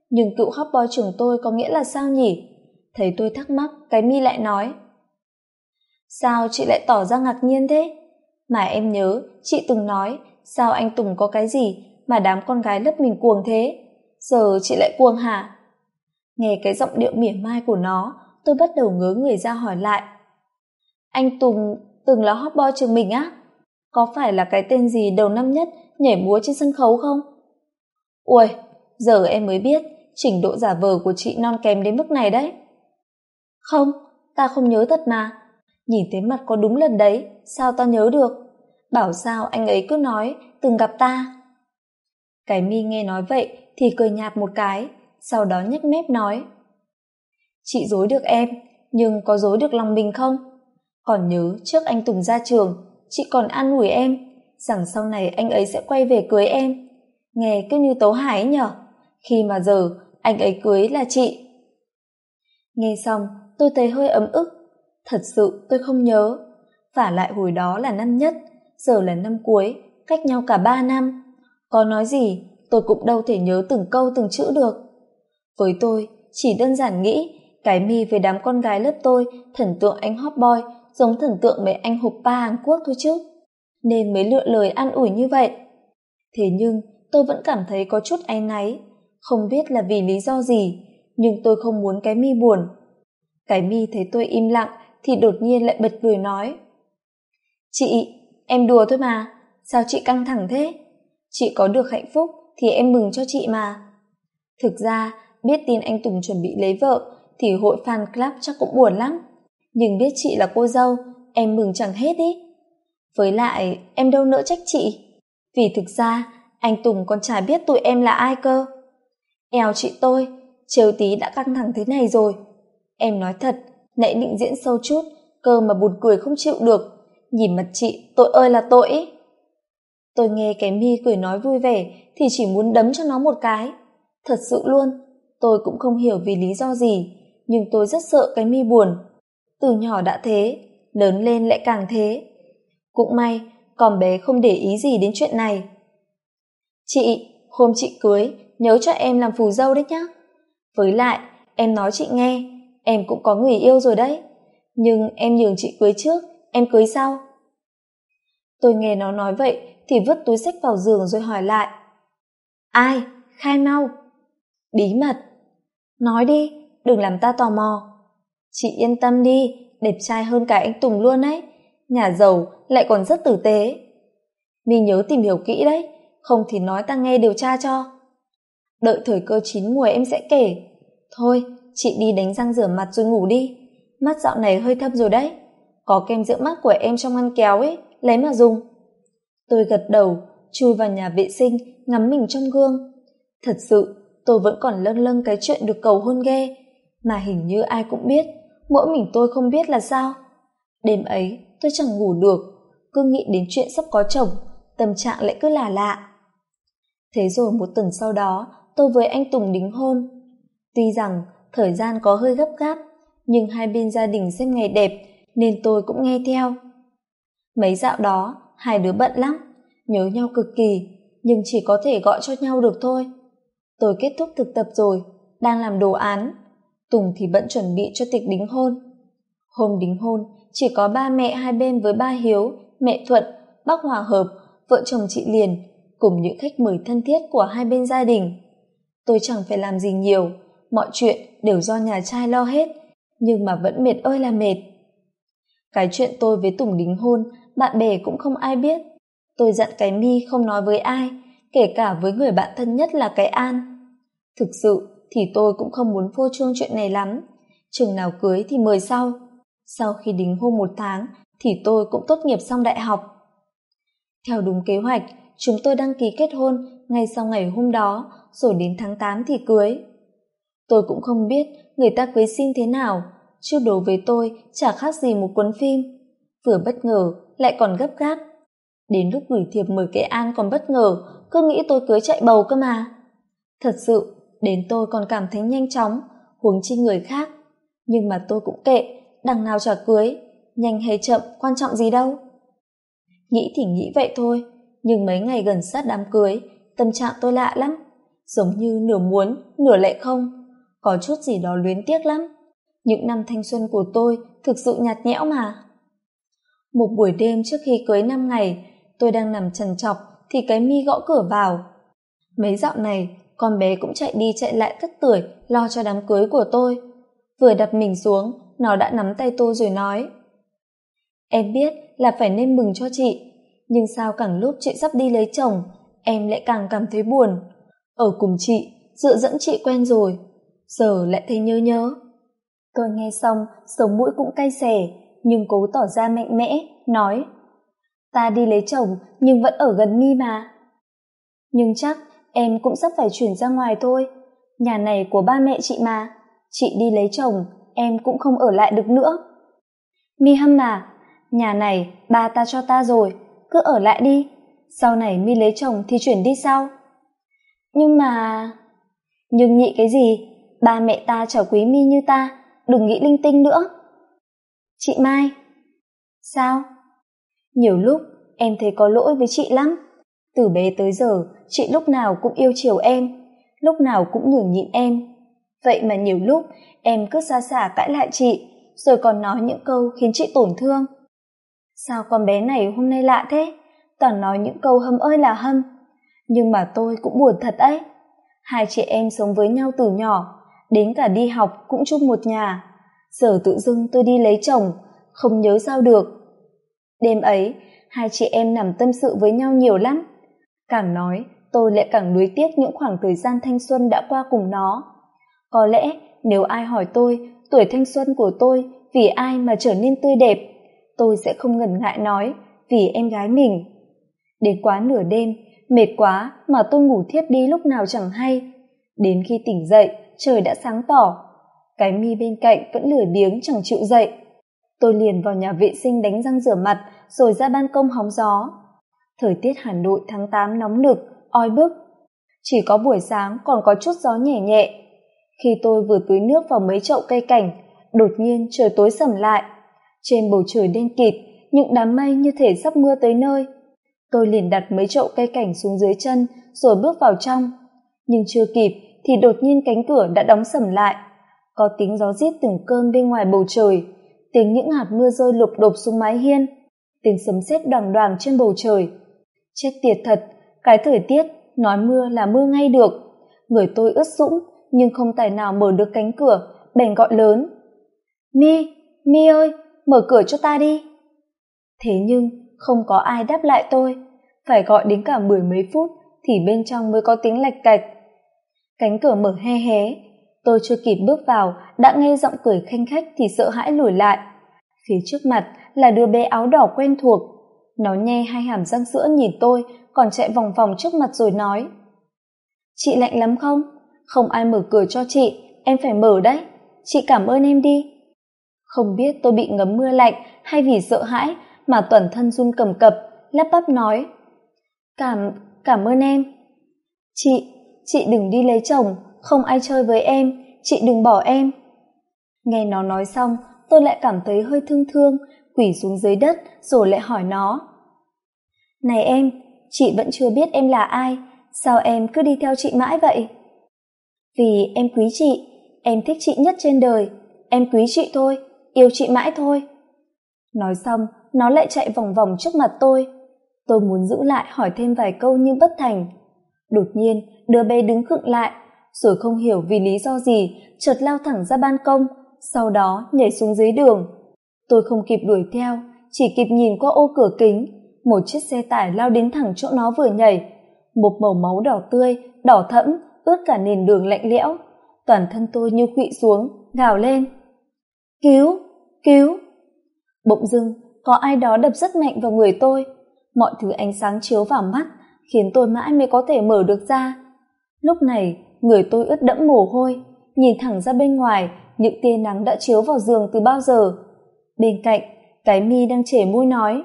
Nhưng cựu hot boy trường tôi có nghĩa là sao nhỉ? Thấy tôi thắc mắc, cái mi lại nói. Sao chị lại tỏ ra ngạc nhiên thế? Mà em nhớ, chị từng nói, sao anh tùng có cái gì mà đám con gái lớp mình cuồng thế? Giờ chị lại cuồng hả? Nghe cái giọng điệu mỉa mai của nó, tôi bắt đầu ngớ người ra hỏi lại. Anh tùng từng là hot boy trường mình á? Có phải là cái tên gì đầu năm nhất nhảy múa trên sân khấu không? Ui giờ em mới biết trình độ giả vờ của chị non kém đến mức này đấy. Không, ta không nhớ thật mà. Nhìn thấy mặt có đúng lần đấy, sao ta nhớ được? Bảo sao anh ấy cứ nói, từng gặp ta. Cái mi nghe nói vậy thì cười nhạt một cái, sau đó nhếch mép nói, chị dối được em, nhưng có dối được lòng mình không? Còn nhớ trước anh tùng ra trường, chị còn an ủi em, rằng sau này anh ấy sẽ quay về cưới em nghe cứ như tố hải ấy nhở. Khi mà giờ, anh ấy cưới là chị. Nghe xong, tôi thấy hơi ấm ức. Thật sự, tôi không nhớ. Và lại hồi đó là năm nhất, giờ là năm cuối, cách nhau cả ba năm. Có nói gì, tôi cũng đâu thể nhớ từng câu từng chữ được. Với tôi, chỉ đơn giản nghĩ, cái mi với đám con gái lớp tôi, thần tượng anh hot boy, giống thần tượng mấy anh hộp ba hàn quốc thôi chứ. Nên mới lựa lời an ủi như vậy. Thế nhưng tôi vẫn cảm thấy có chút áy náy. Không biết là vì lý do gì, nhưng tôi không muốn cái mi buồn. Cái mi thấy tôi im lặng thì đột nhiên lại bật cười nói. Chị, em đùa thôi mà. Sao chị căng thẳng thế? Chị có được hạnh phúc thì em mừng cho chị mà. Thực ra, biết tin anh tùng chuẩn bị lấy vợ thì hội fan club chắc cũng buồn lắm. Nhưng biết chị là cô dâu, em mừng chẳng hết ý. Với lại, em đâu nỡ trách chị. Vì thực ra anh tùng còn chả biết tụi em là ai cơ. Eo chị tôi trêu tí đã căng thẳng thế này rồi. Em nói thật nãy định diễn sâu chút, cơ mà buồn cười không chịu được. Nhìn mặt chị, tội ơi là tội ý. tôi nghe cái mi cười nói vui vẻ thì chỉ muốn đấm cho nó một cái. Thật sự luôn, tôi cũng không hiểu vì lý do gì, nhưng tôi rất sợ cái mi buồn. Từ nhỏ đã thế, lớn lên lại càng thế. Cũng may, con bé không để ý gì đến chuyện này chị, hôm chị cưới, nhớ cho em làm phù dâu đấy nhá. Với lại, em nói chị nghe, em cũng có người yêu rồi đấy. Nhưng em nhường chị cưới trước, em cưới sau. Tôi nghe nó nói vậy thì vứt túi sách vào giường rồi hỏi lại. Ai, khai mau? Bí mật. Nói đi, đừng làm ta tò mò. Chị yên tâm đi, đẹp trai hơn cả anh tùng luôn ấy. Nhà giàu lại còn rất tử tế. Mi nhớ tìm hiểu kỹ đấy không thì nói ta nghe điều tra cho. Đợi thời cơ chín mùi em sẽ kể. Thôi, chị đi đánh răng rửa mặt rồi ngủ đi. Mắt dạo này hơi thâm rồi đấy. Có kem dưỡng mắt của em trong ngăn kéo ấy, lấy mà dùng. Tôi gật đầu, chui vào nhà vệ sinh, ngắm mình trong gương. Thật sự, tôi vẫn còn lâng lâng cái chuyện được cầu hôn ghe mà hình như ai cũng biết, mỗi mình tôi không biết là sao. Đêm ấy, tôi chẳng ngủ được. Cứ nghĩ đến chuyện sắp có chồng, tâm trạng lại cứ là lạ thế rồi một tuần sau đó, tôi với anh tùng đính hôn. Tuy rằng, thời gian có hơi gấp gáp, nhưng hai bên gia đình xem ngày đẹp, nên tôi cũng nghe theo. Mấy dạo đó, hai đứa bận lắm, nhớ nhau cực kỳ, nhưng chỉ có thể gọi cho nhau được thôi. Tôi kết thúc thực tập rồi, đang làm đồ án. Tùng thì bận chuẩn bị cho tiệc đính hôn. Hôm đính hôn, chỉ có ba mẹ hai bên với ba hiếu, mẹ thuận, bác hòa hợp, vợ chồng chị liền cùng những khách mời thân thiết của hai bên gia đình. Tôi chẳng phải làm gì nhiều, mọi chuyện đều do nhà trai lo hết, nhưng mà vẫn mệt ơi là mệt. Cái chuyện tôi với tùng đính hôn, bạn bè cũng không ai biết. Tôi dặn cái mi không nói với ai, kể cả với người bạn thân nhất là cái an. Thực sự thì tôi cũng không muốn phô trương chuyện này lắm. Chừng nào cưới thì mời sau. Sau khi đính hôn một tháng thì tôi cũng tốt nghiệp xong đại học. Theo đúng kế hoạch chúng tôi đăng ký kết hôn ngay sau ngày hôm đó, rồi đến tháng tám thì cưới. Tôi cũng không biết người ta cưới xin thế nào, chứ đối với tôi chả khác gì một cuốn phim. Vừa bất ngờ, lại còn gấp gáp. Đến lúc gửi thiệp mời cái an còn bất ngờ, cứ nghĩ tôi cưới chạy bầu cơ mà. Thật sự, đến tôi còn cảm thấy nhanh chóng, huống chi người khác. Nhưng mà tôi cũng kệ, đằng nào chả cưới, nhanh hay chậm, quan trọng gì đâu. Nghĩ thì nghĩ vậy thôi nhưng mấy ngày gần sát đám cưới, tâm trạng tôi lạ lắm. Giống như nửa muốn, nửa lại không. Có chút gì đó luyến tiếc lắm. Những năm thanh xuân của tôi thực sự nhạt nhẽo mà. Một buổi đêm trước khi cưới năm ngày, tôi đang nằm trần trọc thì cái mi gõ cửa vào. Mấy dạo này, con bé cũng chạy đi chạy lại tất tưởi lo cho đám cưới của tôi. Vừa đặt mình xuống, nó đã nắm tay tôi rồi nói. Em biết là phải nên mừng cho chị nhưng sao càng lúc chị sắp đi lấy chồng, em lại càng cảm thấy buồn. Ở cùng chị, dựa dẫn chị quen rồi, giờ lại thấy nhớ nhớ. Tôi nghe xong sống mũi cũng cay xẻ nhưng cố tỏ ra mạnh mẽ, nói, ta đi lấy chồng, nhưng vẫn ở gần mi mà. Nhưng chắc, em cũng sắp phải chuyển ra ngoài thôi. Nhà này của ba mẹ chị mà, chị đi lấy chồng, em cũng không ở lại được nữa. Mi hâm mà, nhà này ba ta cho ta rồi cứ ở lại đi. Sau này mi lấy chồng thì chuyển đi sau. Nhưng mà, nhưng nhị cái gì? Ba mẹ ta chở quý mi như ta, đừng nghĩ linh tinh nữa. Chị mai. Sao? Nhiều lúc em thấy có lỗi với chị lắm. Từ bé tới giờ, chị lúc nào cũng yêu chiều em, lúc nào cũng nhường nhịn em. Vậy mà nhiều lúc em cứ xa xả cãi lại chị, rồi còn nói những câu khiến chị tổn thương sao con bé này hôm nay lạ thế? Toàn nói những câu hâm ơi là hâm. Nhưng mà tôi cũng buồn thật ấy hai chị em sống với nhau từ nhỏ, đến cả đi học cũng chung một nhà. Giờ tự dưng tôi đi lấy chồng, không nhớ sao được. Đêm ấy, hai chị em nằm tâm sự với nhau nhiều lắm. Càng nói, tôi lại càng nuối tiếc những khoảng thời gian thanh xuân đã qua cùng nó. Có lẽ nếu ai hỏi tôi tuổi thanh xuân của tôi vì ai mà trở nên tươi đẹp tôi sẽ không ngần ngại nói, vì em gái mình. Đến quá nửa đêm, mệt quá mà tôi ngủ thiếp đi lúc nào chẳng hay. Đến khi tỉnh dậy, trời đã sáng tỏ. Cái mi bên cạnh vẫn lười biếng chẳng chịu dậy. Tôi liền vào nhà vệ sinh đánh răng rửa mặt, rồi ra ban công hóng gió. Thời tiết hà nội tháng tám nóng nực, oi bức. Chỉ có buổi sáng còn có chút gió nhẹ nhẹ. Khi tôi vừa tưới nước vào mấy chậu cây cảnh, đột nhiên trời tối sầm lại trên bầu trời đen kịt, những đám mây như thể sắp mưa tới nơi. Tôi liền đặt mấy chậu cây cảnh xuống dưới chân, rồi bước vào trong. Nhưng chưa kịp, thì đột nhiên cánh cửa đã đóng sầm lại. Có tiếng gió rít từng cơn bên ngoài bầu trời, tiếng những hạt mưa rơi lục đục xuống mái hiên, tiếng sấm sét đoàng đoàng trên bầu trời. Chết tiệt thật, cái thời tiết, nói mưa là mưa ngay được. Người tôi ướt sũng, nhưng không tài nào mở được cánh cửa, bèn gọi lớn. Mi mi ơi mở cửa cho ta đi. Thế nhưng, không có ai đáp lại tôi. Phải gọi đến cả mười mấy phút thì bên trong mới có tiếng lạch cạch. Cánh cửa mở he hé. Tôi chưa kịp bước vào, đã nghe giọng cười khanh khách thì sợ hãi lùi lại. Phía trước mặt là đứa bé áo đỏ quen thuộc. Nó nhe hai hàm răng sữa nhìn tôi, còn chạy vòng vòng trước mặt rồi nói. Chị lạnh lắm không? Không ai mở cửa cho chị, em phải mở đấy. Chị cảm ơn em đi không biết tôi bị ngấm mưa lạnh hay vì sợ hãi mà toàn thân run cầm cập, lắp bắp nói. Cảm cảm ơn em. Chị chị đừng đi lấy chồng, không ai chơi với em, chị đừng bỏ em. Nghe nó nói xong, tôi lại cảm thấy hơi thương thương, quỳ xuống dưới đất rồi lại hỏi nó. Này em, chị vẫn chưa biết em là ai, sao em cứ đi theo chị mãi vậy? Vì em quý chị, em thích chị nhất trên đời, em quý chị thôi yêu chị mãi thôi. Nói xong, nó lại chạy vòng vòng trước mặt tôi. Tôi muốn giữ lại hỏi thêm vài câu nhưng bất thành. Đột nhiên, đứa bé đứng khựng lại, rồi không hiểu vì lý do gì, chợt lao thẳng ra ban công, sau đó nhảy xuống dưới đường. Tôi không kịp đuổi theo, chỉ kịp nhìn qua ô cửa kính. Một chiếc xe tải lao đến thẳng chỗ nó vừa nhảy. Một màu máu đỏ tươi, đỏ thẫm, ướt cả nền đường lạnh lẽo. Toàn thân tôi như khuỵu xuống, gào lên cứu cứu. Bỗng dưng, có ai đó đập rất mạnh vào người tôi. Mọi thứ ánh sáng chiếu vào mắt, khiến tôi mãi mới có thể mở được ra. Lúc này, người tôi ướt đẫm mồ hôi, nhìn thẳng ra bên ngoài, những tia nắng đã chiếu vào giường từ bao giờ. Bên cạnh, cái mi đang chể môi nói,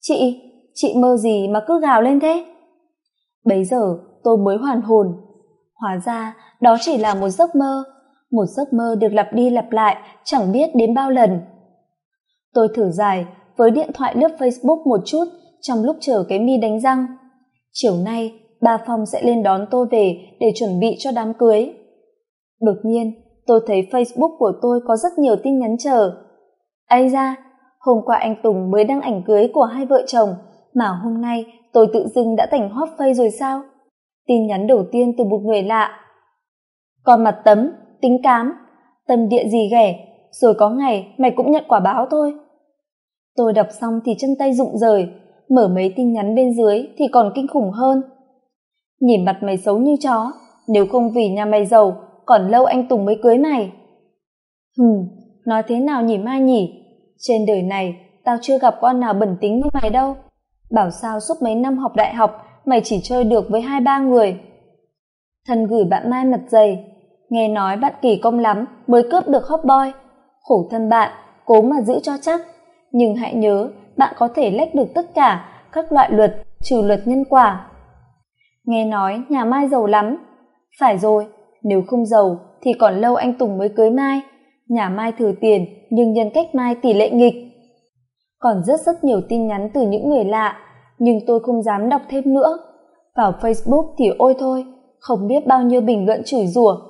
chị chị mơ gì mà cứ gào lên thế? Bấy giờ, tôi mới hoàn hồn. Hóa ra, đó chỉ là một giấc mơ một giấc mơ được lặp đi lặp lại, chẳng biết đến bao lần. Tôi thử dài, với điện thoại lướt facebook một chút, trong lúc chờ cái mi đánh răng. Chiều nay, bà phong sẽ lên đón tôi về để chuẩn bị cho đám cưới. Đột nhiên, tôi thấy facebook của tôi có rất nhiều tin nhắn chờ. Ây ra hôm qua anh tùng mới đăng ảnh cưới của hai vợ chồng, mà hôm nay tôi tự dưng đã thành hot face rồi sao? Tin nhắn đầu tiên từ một người lạ. Còn mặt tấm tính cám. Tâm địa gì ghẻ, rồi có ngày mày cũng nhận quả báo thôi. Tôi đọc xong thì chân tay rụng rời, mở mấy tin nhắn bên dưới thì còn kinh khủng hơn. Nhìn mặt mày xấu như chó, nếu không vì nhà mày giàu, còn lâu anh tùng mới cưới mày. Hừm nói thế nào nhỉ mai nhỉ? Trên đời này, tao chưa gặp con nào bẩn tính như mày đâu. Bảo sao suốt mấy năm học đại học, mày chỉ chơi được với hai ba người. Thần gửi bạn mai mặt dày nghe nói bạn kỳ công lắm mới cướp được hot boy. Khổ thân bạn, cố mà giữ cho chắc. Nhưng hãy nhớ, bạn có thể lách được tất cả các loại luật, trừ luật nhân quả. Nghe nói nhà mai giàu lắm. Phải rồi, nếu không giàu thì còn lâu anh tùng mới cưới mai. Nhà mai thừa tiền, nhưng nhân cách mai tỷ lệ nghịch. Còn rất rất nhiều tin nhắn từ những người lạ, nhưng tôi không dám đọc thêm nữa. Vào facebook thì ôi thôi, không biết bao nhiêu bình luận chửi rủa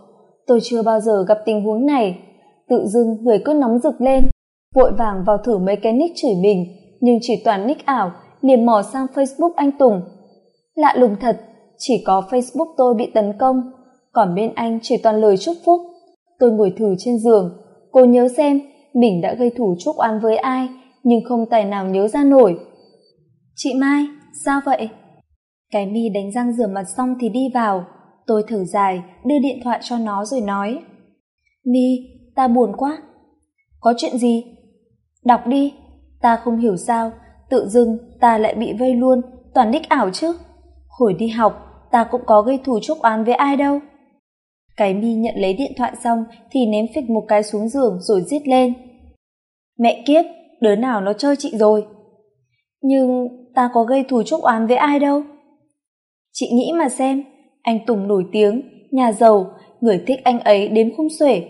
tôi chưa bao giờ gặp tình huống này. Tự dưng người cứ nóng rực lên, vội vàng vào thử mấy cái nick chửi mình, nhưng chỉ toàn nick ảo, liền mò sang facebook anh tùng. Lạ lùng thật, chỉ có facebook tôi bị tấn công, còn bên anh chỉ toàn lời chúc phúc. Tôi ngồi thử trên giường cô nhớ xem mình đã gây thủ chúc oán với ai, nhưng không tài nào nhớ ra nổi. Chị mai, sao vậy? Cái mi đánh răng rửa mặt xong thì đi vào tôi thở dài, đưa điện thoại cho nó rồi nói. Mi ta buồn quá. Có chuyện gì? Đọc đi, ta không hiểu sao, tự dưng ta lại bị vây luôn. Toàn đích ảo chứ. Hồi đi học, ta cũng có gây thù chúc oán với ai đâu. Cái mi nhận lấy điện thoại xong thì ném phịch một cái xuống giường rồi giết lên. Mẹ kiếp, đứa nào nó chơi chị rồi? Nhưng ta có gây thù chúc oán với ai đâu? Chị nghĩ mà xem anh tùng nổi tiếng, nhà giàu, người thích anh ấy đến không xuể.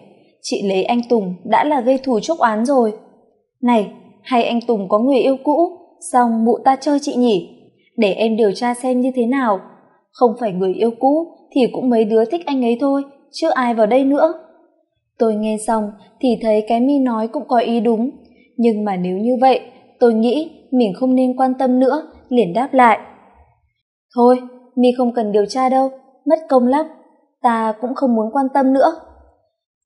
Chị lấy anh tùng đã là gây thù chúc oán rồi. Này, hay anh tùng có người yêu cũ, xong mụ ta chơi chị nhỉ? Để em điều tra xem như thế nào. Không phải người yêu cũ thì cũng mấy đứa thích anh ấy thôi, chứ ai vào đây nữa. Tôi nghe xong thì thấy cái mi nói cũng có ý đúng. Nhưng mà nếu như vậy, tôi nghĩ mình không nên quan tâm nữa, liền đáp lại. Thôi mi không cần điều tra đâu, mất công lắm, ta cũng không muốn quan tâm nữa.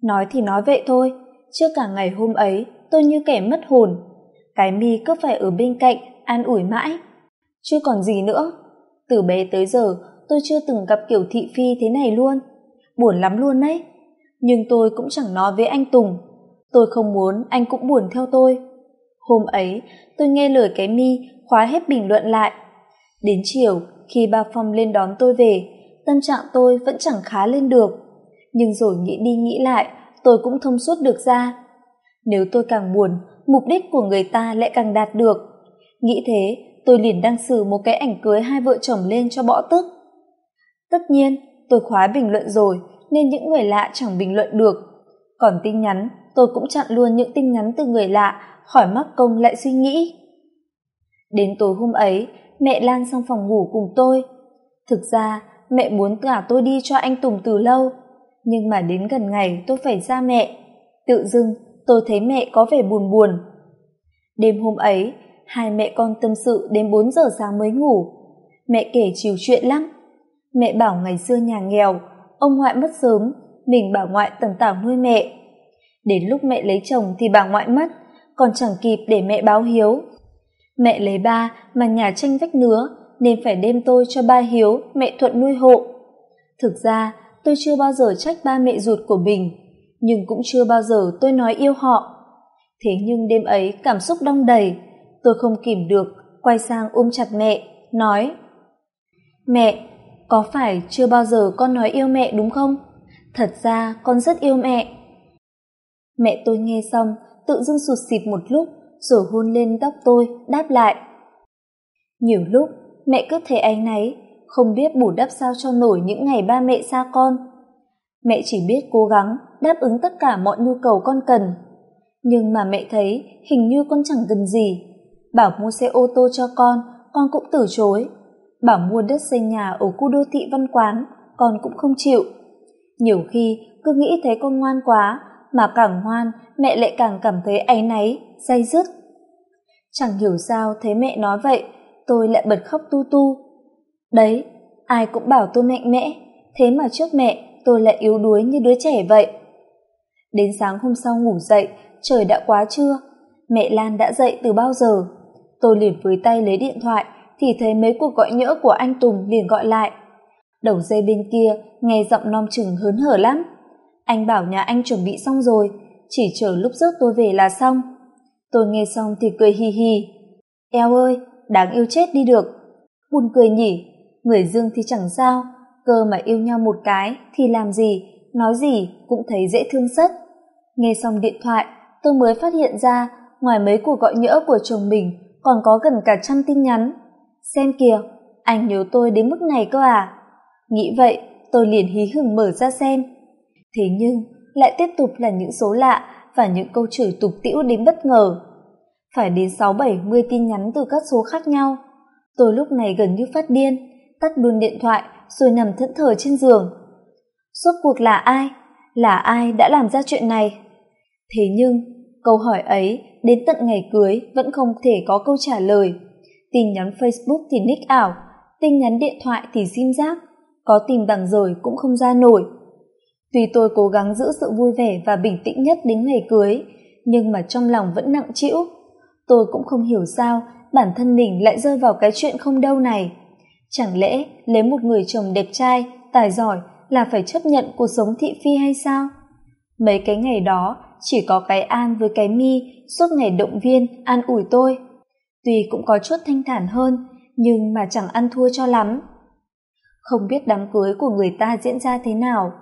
Nói thì nói vậy thôi chưa cả ngày hôm ấy, tôi như kẻ mất hồn. Cái mi cứ phải ở bên cạnh, an ủi mãi. Chưa còn gì nữa, từ bé tới giờ, tôi chưa từng gặp kiểu thị phi thế này luôn. Buồn lắm luôn đấy. Nhưng tôi cũng chẳng nói với anh tùng. Tôi không muốn anh cũng buồn theo tôi. Hôm ấy, tôi nghe lời cái mi khóa hết bình luận lại. Đến chiều khi bà phong lên đón tôi về, tâm trạng tôi vẫn chẳng khá lên được. Nhưng rồi nghĩ đi nghĩ lại, tôi cũng thông suốt được ra. Nếu tôi càng buồn, mục đích của người ta lại càng đạt được. Nghĩ thế, tôi liền đăng xử một cái ảnh cưới hai vợ chồng lên cho bõ tức. Tất nhiên, tôi khóa bình luận rồi, nên những người lạ chẳng bình luận được. Còn tin nhắn, tôi cũng chặn luôn những tin nhắn từ người lạ khỏi mắc công lại suy nghĩ. Đến tối hôm ấy mẹ lan sang phòng ngủ cùng tôi. Thực ra, mẹ muốn cả tôi đi cho anh tùng từ lâu, nhưng mà đến gần ngày tôi phải ra mẹ. Tự dưng, tôi thấy mẹ có vẻ buồn buồn. Đêm hôm ấy, hai mẹ con tâm sự đến bốn giờ sáng mới ngủ. Mẹ kể chiều chuyện lắm. Mẹ bảo ngày xưa nhà nghèo, ông ngoại mất sớm, mình bà ngoại tần tảo nuôi mẹ. Đến lúc mẹ lấy chồng thì bà ngoại mất, còn chẳng kịp để mẹ báo hiếu mẹ lấy ba mà nhà tranh vách nứa nên phải đem tôi cho ba hiếu, mẹ thuận nuôi hộ. Thực ra, tôi chưa bao giờ trách ba mẹ ruột của mình, nhưng cũng chưa bao giờ tôi nói yêu họ. Thế nhưng đêm ấy cảm xúc đong đầy, tôi không kìm được, quay sang ôm chặt mẹ, nói, mẹ, có phải chưa bao giờ con nói yêu mẹ đúng không? Thật ra con rất yêu mẹ. Mẹ tôi nghe xong, tự dưng sụt sịt một lúc rồi hôn lên tóc tôi, đáp lại. Nhiều lúc, mẹ cứ thấy áy náy, không biết bù đắp sao cho nổi những ngày ba mẹ xa con. Mẹ chỉ biết cố gắng đáp ứng tất cả mọi nhu cầu con cần. Nhưng mà mẹ thấy hình như con chẳng cần gì. Bảo mua xe ô tô cho con con cũng từ chối. Bảo mua đất xây nhà ở khu đô thị văn quán, con cũng không chịu. Nhiều khi cứ nghĩ thấy con ngoan quá mà càng ngoan, mẹ lại càng cảm thấy áy náy day dứt. Chẳng hiểu sao thấy mẹ nói vậy, tôi lại bật khóc tu tu. Đấy, ai cũng bảo tôi mạnh mẽ, thế mà trước mẹ, tôi lại yếu đuối như đứa trẻ vậy. Đến sáng hôm sau ngủ dậy, trời đã quá trưa, mẹ lan đã dậy từ bao giờ? Tôi liền với tay lấy điện thoại, thì thấy mấy cuộc gọi nhỡ của anh tùng liền gọi lại. Đầu dây bên kia, nghe giọng non chừng hớn hở lắm anh bảo nhà anh chuẩn bị xong rồi, chỉ chờ lúc rước tôi về là xong. Tôi nghe xong thì cười hì hì. Eo ơi, đáng yêu chết đi được. Buồn cười nhỉ, người dương thì chẳng sao, cơ mà yêu nhau một cái thì làm gì, nói gì cũng thấy dễ thương sất nghe xong điện thoại, tôi mới phát hiện ra ngoài mấy cuộc gọi nhỡ của chồng mình còn có gần cả trăm tin nhắn. Xem kìa, anh nhớ tôi đến mức này cơ à? Nghĩ vậy, tôi liền hí hửng mở ra xem thế nhưng, lại tiếp tục là những số lạ và những câu chửi tục tĩu đến bất ngờ. Phải đến sáu bảy mươi tin nhắn từ các số khác nhau. Tôi lúc này gần như phát điên, tắt luôn điện thoại rồi nằm thẫn thờ trên giường. Suốt cuộc là ai? Là ai đã làm ra chuyện này? Thế nhưng, câu hỏi ấy đến tận ngày cưới vẫn không thể có câu trả lời. Tin nhắn facebook thì nick ảo, tin nhắn điện thoại thì sim giác. Có tìm bằng rồi cũng không ra nổi tuy tôi cố gắng giữ sự vui vẻ và bình tĩnh nhất đến ngày cưới nhưng mà trong lòng vẫn nặng trĩu. Tôi cũng không hiểu sao bản thân mình lại rơi vào cái chuyện không đâu này. Chẳng lẽ lấy một người chồng đẹp trai tài giỏi là phải chấp nhận cuộc sống thị phi hay sao? Mấy cái ngày đó chỉ có cái an với cái mi suốt ngày động viên an ủi tôi. Tuy cũng có chút thanh thản hơn, nhưng mà chẳng ăn thua cho lắm. Không biết đám cưới của người ta diễn ra thế nào,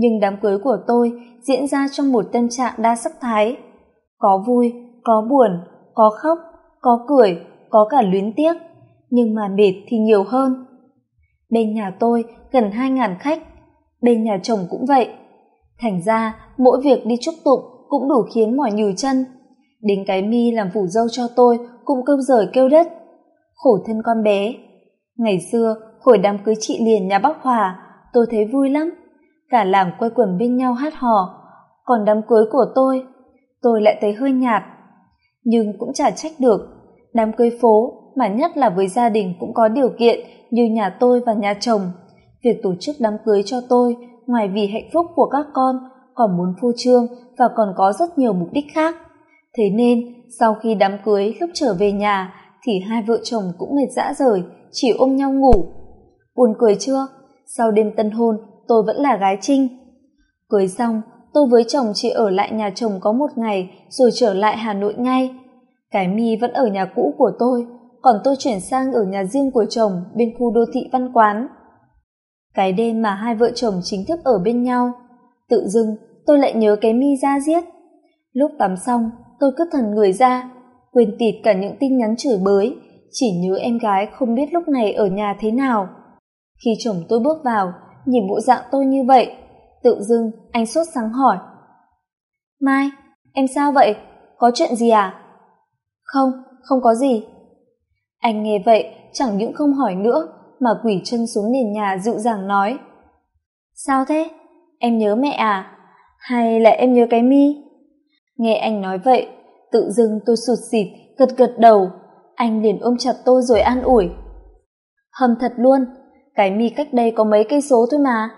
nhưng đám cưới của tôi diễn ra trong một tâm trạng đa sắc thái. Có vui, có buồn, có khóc, có cười, có cả luyến tiếc, nhưng mà mệt thì nhiều hơn. Bên nhà tôi gần hai ngàn khách, bên nhà chồng cũng vậy. Thành ra, mỗi việc đi chúc tụng cũng đủ khiến mỏi nhừ chân. Đến cái mi làm phủ dâu cho tôi cũng câu rời kêu đất. Khổ thân con bé. Ngày xưa, hồi đám cưới chị liền nhà Bắc Hòa, tôi thấy vui lắm. Cả làng quay quần bên nhau hát hò. Còn đám cưới của tôi, tôi lại thấy hơi nhạt. Nhưng cũng chả trách được. Đám cưới phố, mà nhất là với gia đình cũng có điều kiện như nhà tôi và nhà chồng. Việc tổ chức đám cưới cho tôi, ngoài vì hạnh phúc của các con, còn muốn phô trương và còn có rất nhiều mục đích khác. Thế nên, sau khi đám cưới lúc trở về nhà, thì hai vợ chồng cũng mệt dã rời, chỉ ôm nhau ngủ. Buồn cười chưa? Sau đêm tân hôn, tôi vẫn là gái trinh. Cưới xong, tôi với chồng chỉ ở lại nhà chồng có một ngày rồi trở lại Hà Nội ngay. Cái mi vẫn ở nhà cũ của tôi, còn tôi chuyển sang ở nhà riêng của chồng bên khu đô thị văn quán. Cái đêm mà hai vợ chồng chính thức ở bên nhau, tự dưng tôi lại nhớ cái mi ra giết. Lúc tắm xong, tôi cứ thần người ra, quên tịt cả những tin nhắn chửi bới, chỉ nhớ em gái không biết lúc này ở nhà thế nào. Khi chồng tôi bước vào, nhìn bộ dạng tôi như vậy, tự dưng anh sốt sáng hỏi. Mai, em sao vậy? Có chuyện gì à? Không, không có gì. Anh nghe vậy, chẳng những không hỏi nữa, mà quỷ chân xuống nền nhà dịu dàng nói. Sao thế? Em nhớ mẹ à? Hay là em nhớ cái mi? Nghe anh nói vậy, tự dưng tôi sụt sịt gật gật đầu. Anh liền ôm chặt tôi rồi an ủi. Hầm thật luôn, cái mi cách đây có mấy cây số thôi mà.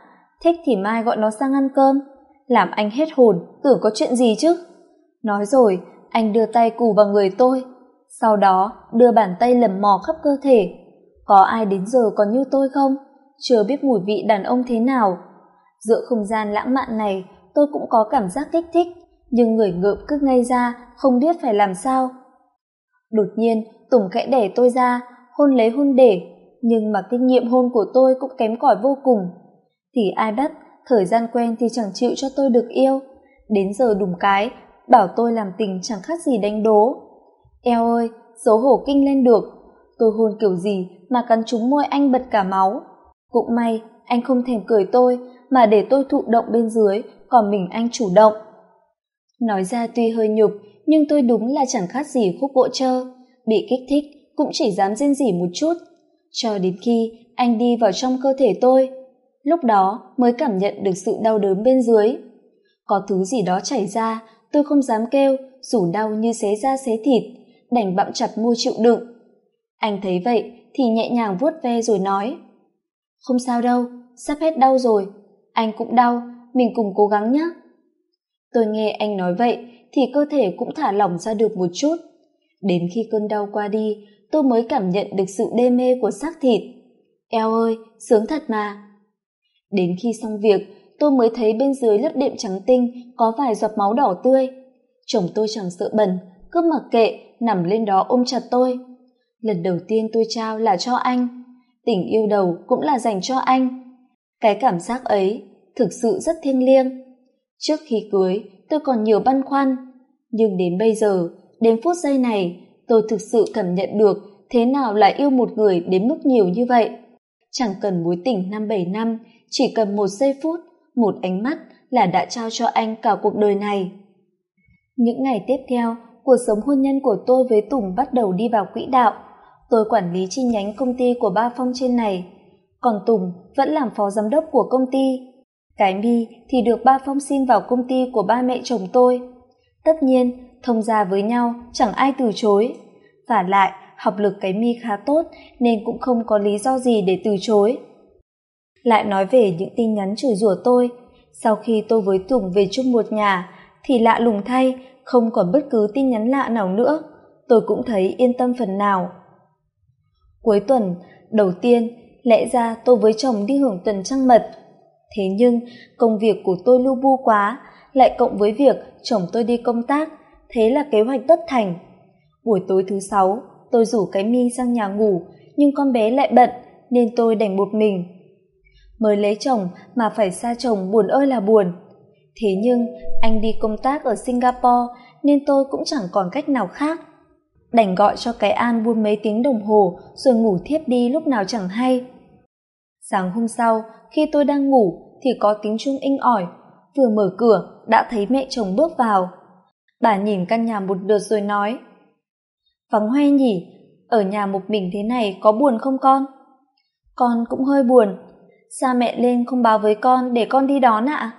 Thích thì mai gọi nó sang ăn cơm. Làm anh hết hồn, tưởng có chuyện gì chứ. Nói rồi, anh đưa tay cù vào người tôi. Sau đó, đưa bàn tay lầm mò khắp cơ thể. Có ai đến giờ còn như tôi không? Chưa biết mùi vị đàn ông thế nào. Giữa không gian lãng mạn này, tôi cũng có cảm giác kích thích, nhưng người ngợm cứ ngây ra, không biết phải làm sao. Đột nhiên, Tùng khẽ đẻ tôi ra, hôn lấy hôn để, nhưng mà kinh nghiệm hôn của tôi cũng kém cỏi vô cùng. Thì ai bắt, thời gian quen thì chẳng chịu cho tôi được yêu. Đến giờ đùng cái, bảo tôi làm tình chẳng khác gì đánh đố. Eo ơi, xấu hổ kinh lên được. Tôi hôn kiểu gì mà cắn trúng môi anh bật cả máu. Cũng may, anh không thèm cười tôi, mà để tôi thụ động bên dưới, còn mình anh chủ động. Nói ra tuy hơi nhục, nhưng tôi đúng là chẳng khác gì khúc gỗ trơ. Bị kích thích, cũng chỉ dám rên rỉ một chút. Cho đến khi anh đi vào trong cơ thể tôi, lúc đó mới cảm nhận được sự đau đớn bên dưới. Có thứ gì đó chảy ra, tôi không dám kêu, dù đau như xé da xé thịt, đành bặm chặt môi chịu đựng. Anh thấy vậy thì nhẹ nhàng vuốt ve rồi nói Không sao đâu, sắp hết đau rồi, anh cũng đau, mình cùng cố gắng nhé. Tôi nghe anh nói vậy thì cơ thể cũng thả lỏng ra được một chút. Đến khi cơn đau qua đi, tôi mới cảm nhận được sự đê mê của xác thịt. Eo ơi, sướng thật mà. Đến khi xong việc, tôi mới thấy bên dưới lớp đệm trắng tinh có vài giọt máu đỏ tươi. Chồng tôi chẳng sợ bẩn, cứ mặc kệ, nằm lên đó ôm chặt tôi. Lần đầu tiên tôi trao là cho anh. Tình yêu đầu cũng là dành cho anh. Cái cảm giác ấy thực sự rất thiêng liêng. Trước khi cưới, tôi còn nhiều băn khoăn. Nhưng đến bây giờ, đến phút giây này, tôi thực sự cảm nhận được thế nào là yêu một người đến mức nhiều như vậy. Chẳng cần mối tình năm bảy năm, chỉ cần một giây phút, một ánh mắt là đã trao cho anh cả cuộc đời này. Những ngày tiếp theo, cuộc sống hôn nhân của tôi với Tùng bắt đầu đi vào quỹ đạo. Tôi quản lý chi nhánh công ty của ba phong trên này, còn Tùng vẫn làm phó giám đốc của công ty. Cái mi thì được ba phong xin vào công ty của ba mẹ chồng tôi. Tất nhiên, thông gia với nhau chẳng ai từ chối. Và lại, học lực cái mi khá tốt nên cũng không có lý do gì để từ chối. Lại nói về những tin nhắn chửi rủa tôi, sau khi tôi với Tùng về chung một nhà, thì lạ lùng thay, không còn bất cứ tin nhắn lạ nào nữa. Tôi cũng thấy yên tâm phần nào. Cuối tuần, đầu tiên, lẽ ra tôi với chồng đi hưởng tuần trăng mật. Thế nhưng, công việc của tôi lu bu quá, lại cộng với việc chồng tôi đi công tác, thế là kế hoạch bất thành. Buổi tối thứ sáu, tôi rủ cái mi sang nhà ngủ nhưng con bé lại bận nên tôi đành một mình. Mới lấy chồng mà phải xa chồng buồn ơi là buồn. Thế nhưng anh đi công tác ở singapore nên tôi cũng chẳng còn cách nào khác. Đành gọi cho cái an buôn mấy tiếng đồng hồ rồi ngủ thiếp đi lúc nào chẳng hay. Sáng hôm sau khi tôi đang ngủ thì có tiếng chuông inh ỏi. Vừa mở cửa đã thấy mẹ chồng bước vào. Bà nhìn căn nhà một lượt rồi nói vắng hoe nhỉ? Ở nhà một mình thế này có buồn không con? Con cũng hơi buồn. Sao mẹ lên không báo với con để con đi đón ạ.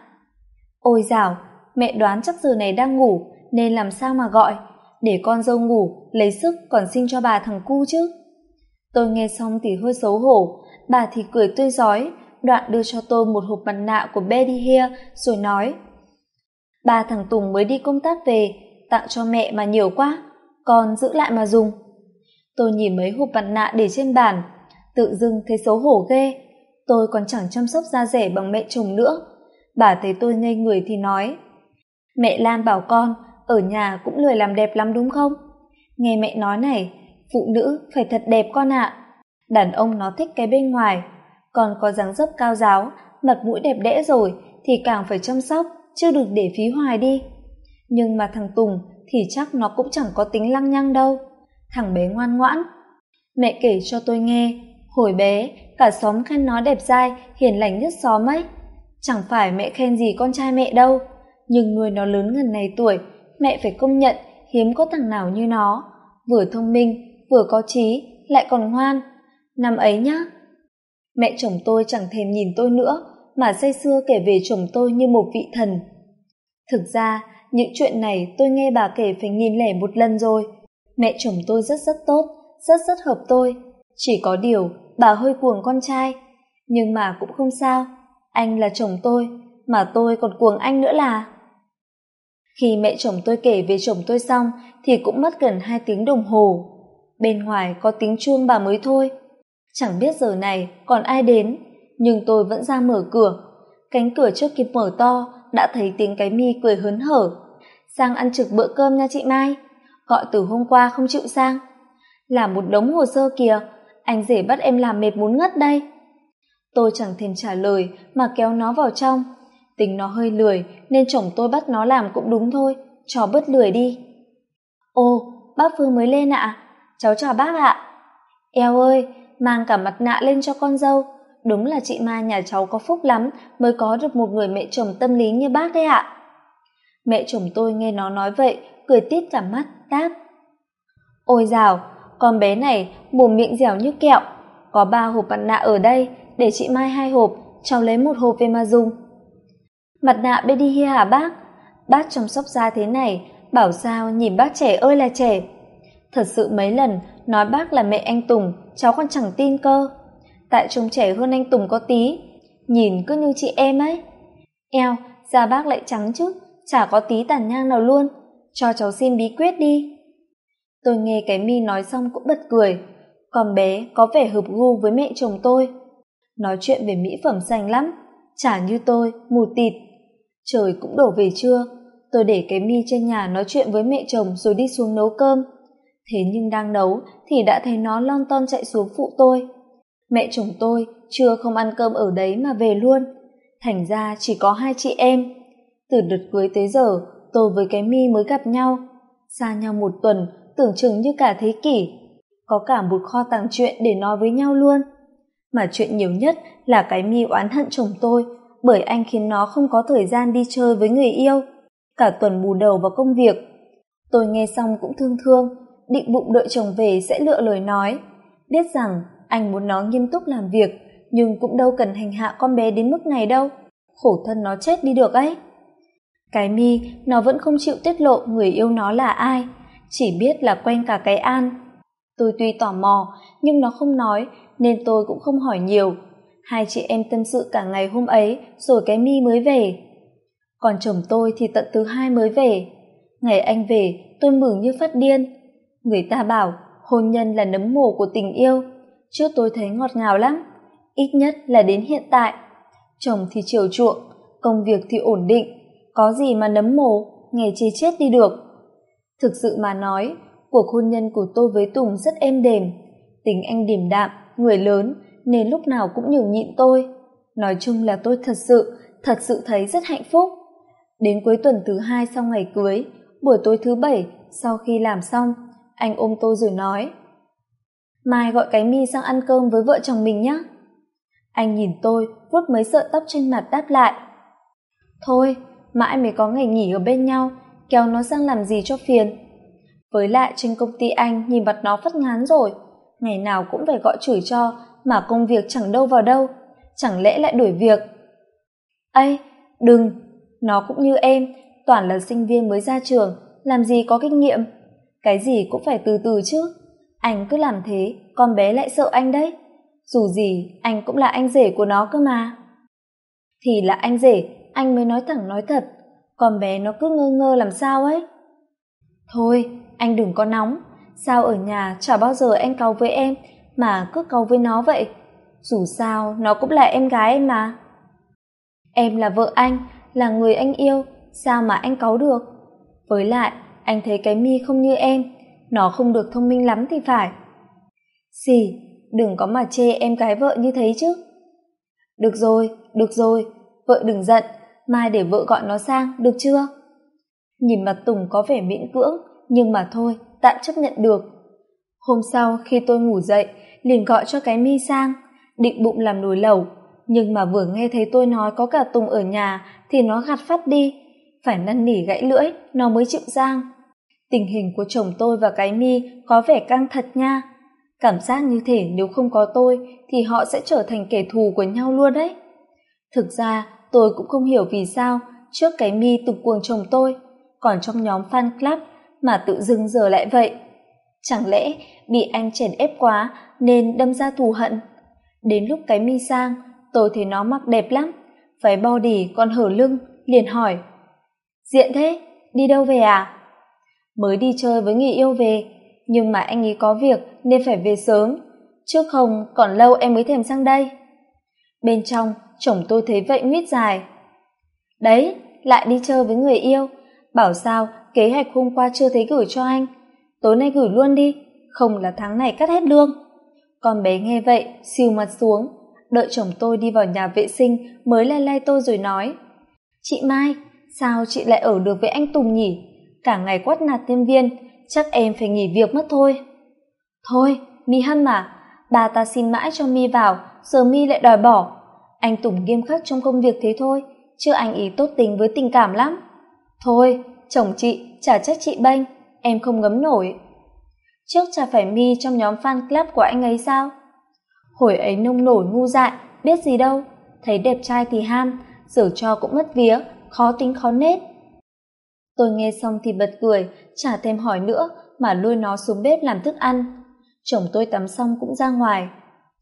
Ôi dào, mẹ đoán chắc giờ này đang ngủ, nên làm sao mà gọi? Để con dâu ngủ, lấy sức còn xin cho bà thằng cu chứ. Tôi nghe xong thì hơi xấu hổ. Bà thì cười tươi rói, đoạn đưa cho tôi một hộp mặt nạ của Betty Here rồi nói ba thằng Tùng mới đi công tác về, tặng cho mẹ mà nhiều quá còn giữ lại mà dùng. Tôi nhìn mấy hộp mặt nạ để trên bàn, tự dưng thấy xấu hổ ghê. Tôi còn chẳng chăm sóc da rẻ bằng mẹ chồng nữa. Bà thấy tôi ngây người thì nói, mẹ lan bảo con, ở nhà cũng lười làm đẹp lắm đúng không? Nghe mẹ nói này, phụ nữ phải thật đẹp con ạ. Đàn ông nó thích cái bên ngoài, còn có dáng dấp cao giáo, mặt mũi đẹp đẽ rồi thì càng phải chăm sóc chứ đừng để phí hoài đi. Nhưng mà thằng tùng thì chắc nó cũng chẳng có tính lăng nhăng đâu. Thằng bé ngoan ngoãn. Mẹ kể cho tôi nghe, hồi bé, cả xóm khen nó đẹp dai, hiền lành nhất xóm ấy. Chẳng phải mẹ khen gì con trai mẹ đâu, nhưng nuôi nó lớn gần này tuổi, mẹ phải công nhận hiếm có thằng nào như nó. Vừa thông minh, vừa có trí, lại còn ngoan. Năm ấy nhá, mẹ chồng tôi chẳng thèm nhìn tôi nữa, mà say sưa kể về chồng tôi như một vị thần. Thực ra những chuyện này tôi nghe bà kể phải nghìn lẻ một lần rồi. Mẹ chồng tôi rất rất tốt, rất rất hợp tôi. Chỉ có điều, bà hơi cuồng con trai. Nhưng mà cũng không sao. Anh là chồng tôi, mà tôi còn cuồng anh nữa là. Khi mẹ chồng tôi kể về chồng tôi xong, thì cũng mất gần hai tiếng đồng hồ. Bên ngoài có tiếng chuông bà mới thôi. Chẳng biết giờ này còn ai đến, nhưng tôi vẫn ra mở cửa. Cánh cửa chưa kịp mở to, đã thấy tiếng cái mi cười hớn hở sang ăn trực bữa cơm nha chị mai. Gọi từ hôm qua không chịu sang làm một đống hồ sơ kìa, anh rể bắt em làm mệt muốn ngất đây. Tôi chẳng thèm trả lời mà kéo nó vào trong. Tính nó hơi lười nên chồng tôi bắt nó làm cũng đúng thôi, cho bớt lười đi. Ô, bác phương mới lên ạ. Cháu chào bác ạ. Eo ơi, mang cả mặt nạ lên cho con dâu. Đúng là chị mai nhà cháu có phúc lắm mới có được một người mẹ chồng tâm lý như bác đấy ạ mẹ chồng tôi nghe nó nói vậy, cười tít cả mắt, đáp. Ôi dào, con bé này mồm miệng dẻo như kẹo. Có ba hộp mặt nạ ở đây, để chị mai hai hộp, cháu lấy một hộp về mà dùng. Mặt nạ bên đi hia hả bác? Bác chăm sóc da thế này, bảo sao nhìn bác trẻ ơi là trẻ. Thật sự mấy lần nói bác là mẹ anh tùng, cháu còn chẳng tin cơ. Tại trông trẻ hơn anh tùng có tí, nhìn cứ như chị em ấy. Eo, da bác lại trắng chứ chả có tí tàn nhang nào luôn. Cho cháu xin bí quyết đi. Tôi nghe cái mi nói xong cũng bật cười. Còn bé có vẻ hợp gu với mẹ chồng tôi. Nói chuyện về mỹ phẩm xanh lắm. Chả như tôi, mù tịt. Trời cũng đổ về trưa. Tôi để cái mi trên nhà nói chuyện với mẹ chồng rồi đi xuống nấu cơm. Thế nhưng đang nấu thì đã thấy nó lon ton chạy xuống phụ tôi. Mẹ chồng tôi chưa không ăn cơm ở đấy mà về luôn. Thành ra chỉ có hai chị em từ đợt cưới tới giờ, tôi với cái mi mới gặp nhau. Xa nhau một tuần, tưởng chừng như cả thế kỷ. Có cả một kho tàng chuyện để nói với nhau luôn. Mà chuyện nhiều nhất là cái mi oán hận chồng tôi, bởi anh khiến nó không có thời gian đi chơi với người yêu, cả tuần bù đầu vào công việc. Tôi nghe xong cũng thương thương, định bụng đợi chồng về sẽ lựa lời nói. Biết rằng anh muốn nó nghiêm túc làm việc, nhưng cũng đâu cần hành hạ con bé đến mức này đâu. Khổ thân nó chết đi được ấy cái mi, nó vẫn không chịu tiết lộ người yêu nó là ai, chỉ biết là quen cả cái an. Tôi tuy tò mò, nhưng nó không nói, nên tôi cũng không hỏi nhiều. Hai chị em tâm sự cả ngày hôm ấy, rồi cái mi mới về. Còn chồng tôi thì tận thứ hai mới về. Ngày anh về, tôi mừng như phát điên. Người ta bảo, hôn nhân là nấm mồ của tình yêu. Trước tôi thấy ngọt ngào lắm, ít nhất là đến hiện tại. Chồng thì chiều chuộng, công việc thì ổn định có gì mà nấm mồ nghe chê chết đi được. Thực sự mà nói, cuộc hôn nhân của tôi với tùng rất êm đềm. Tính anh điềm đạm, người lớn, nên lúc nào cũng nhường nhịn tôi. Nói chung là tôi thật sự thật sự thấy rất hạnh phúc. Đến cuối tuần thứ hai sau ngày cưới, buổi tối thứ bảy, sau khi làm xong, anh ôm tôi rồi nói, mai gọi cái mi sang ăn cơm với vợ chồng mình nhé anh nhìn tôi, vuốt mấy sợi tóc trên mặt đáp lại, thôi mãi mới có ngày nghỉ ở bên nhau, kéo nó sang làm gì cho phiền. Với lại trên công ty anh nhìn mặt nó phát ngán rồi, ngày nào cũng phải gọi chửi cho mà công việc chẳng đâu vào đâu, chẳng lẽ lại đuổi việc. Ây, đừng, nó cũng như em, toàn là sinh viên mới ra trường, làm gì có kinh nghiệm. Cái gì cũng phải từ từ chứ, anh cứ làm thế, con bé lại sợ anh đấy. Dù gì, anh cũng là anh rể của nó cơ mà. Thì là anh rể anh mới nói thẳng nói thật còn bé nó cứ ngơ ngơ làm sao ấy. Thôi, anh đừng có nóng. Sao ở nhà chả bao giờ anh cáu với em mà cứ cáu với nó vậy? Dù sao, nó cũng là em gái em mà. Em là vợ anh, là người anh yêu, sao mà anh cáu được? Với lại, anh thấy cái mi không như em, nó không được thông minh lắm thì phải. Xì, đừng có mà chê em gái vợ như thế chứ. Được rồi được rồi, vợ đừng giận mai để vợ gọi nó sang, được chưa? Nhìn mặt tùng có vẻ miễn cưỡng, nhưng mà thôi, tạm chấp nhận được. Hôm sau, khi tôi ngủ dậy, liền gọi cho cái mi sang, định bụng làm nồi lẩu. Nhưng mà vừa nghe thấy tôi nói có cả tùng ở nhà, thì nó gạt phát đi. Phải năn nỉ gãy lưỡi, nó mới chịu giang. Tình hình của chồng tôi và cái mi có vẻ căng thật nha. Cảm giác như thể nếu không có tôi, thì họ sẽ trở thành kẻ thù của nhau luôn đấy. Thực ra tôi cũng không hiểu vì sao trước cái mi tục cuồng chồng tôi, còn trong nhóm fan club mà tự dưng giờ lại vậy. Chẳng lẽ bị anh chèn ép quá nên đâm ra thù hận? Đến lúc cái mi sang, tôi thấy nó mặc đẹp lắm, váy body còn hở lưng, liền hỏi, diện thế, đi đâu về à? Mới đi chơi với người yêu về, nhưng mà anh ấy có việc nên phải về sớm trước không còn lâu em mới thèm sang đây. Bên trong chồng tôi thấy vậy nguyết dài. Đấy, lại đi chơi với người yêu. Bảo sao, kế hoạch hôm qua chưa thấy gửi cho anh. Tối nay gửi luôn đi, không là tháng này cắt hết lương. Con bé nghe vậy, siêu mặt xuống. Đợi chồng tôi đi vào nhà vệ sinh, mới lay lay tôi rồi nói. Chị mai, sao chị lại ở được với anh tùng nhỉ? Cả ngày quát nạt nhân viên, chắc em phải nghỉ việc mất thôi. Thôi, mi hâm mà, bà ta xin mãi cho mi vào, giờ mi lại đòi bỏ anh tùng nghiêm khắc trong công việc thế thôi chứ anh ý tốt tình với tình cảm lắm. Thôi, chồng chị, chả trách chị bênh em không ngấm nổi. Trước chả phải mi trong nhóm fan club của anh ấy sao? Hồi ấy nông nổi ngu dại, biết gì đâu, thấy đẹp trai thì ham dở cho cũng mất vía, khó tính khó nết. Tôi nghe xong thì bật cười, chả thêm hỏi nữa, mà lôi nó xuống bếp làm thức ăn. Chồng tôi tắm xong cũng ra ngoài.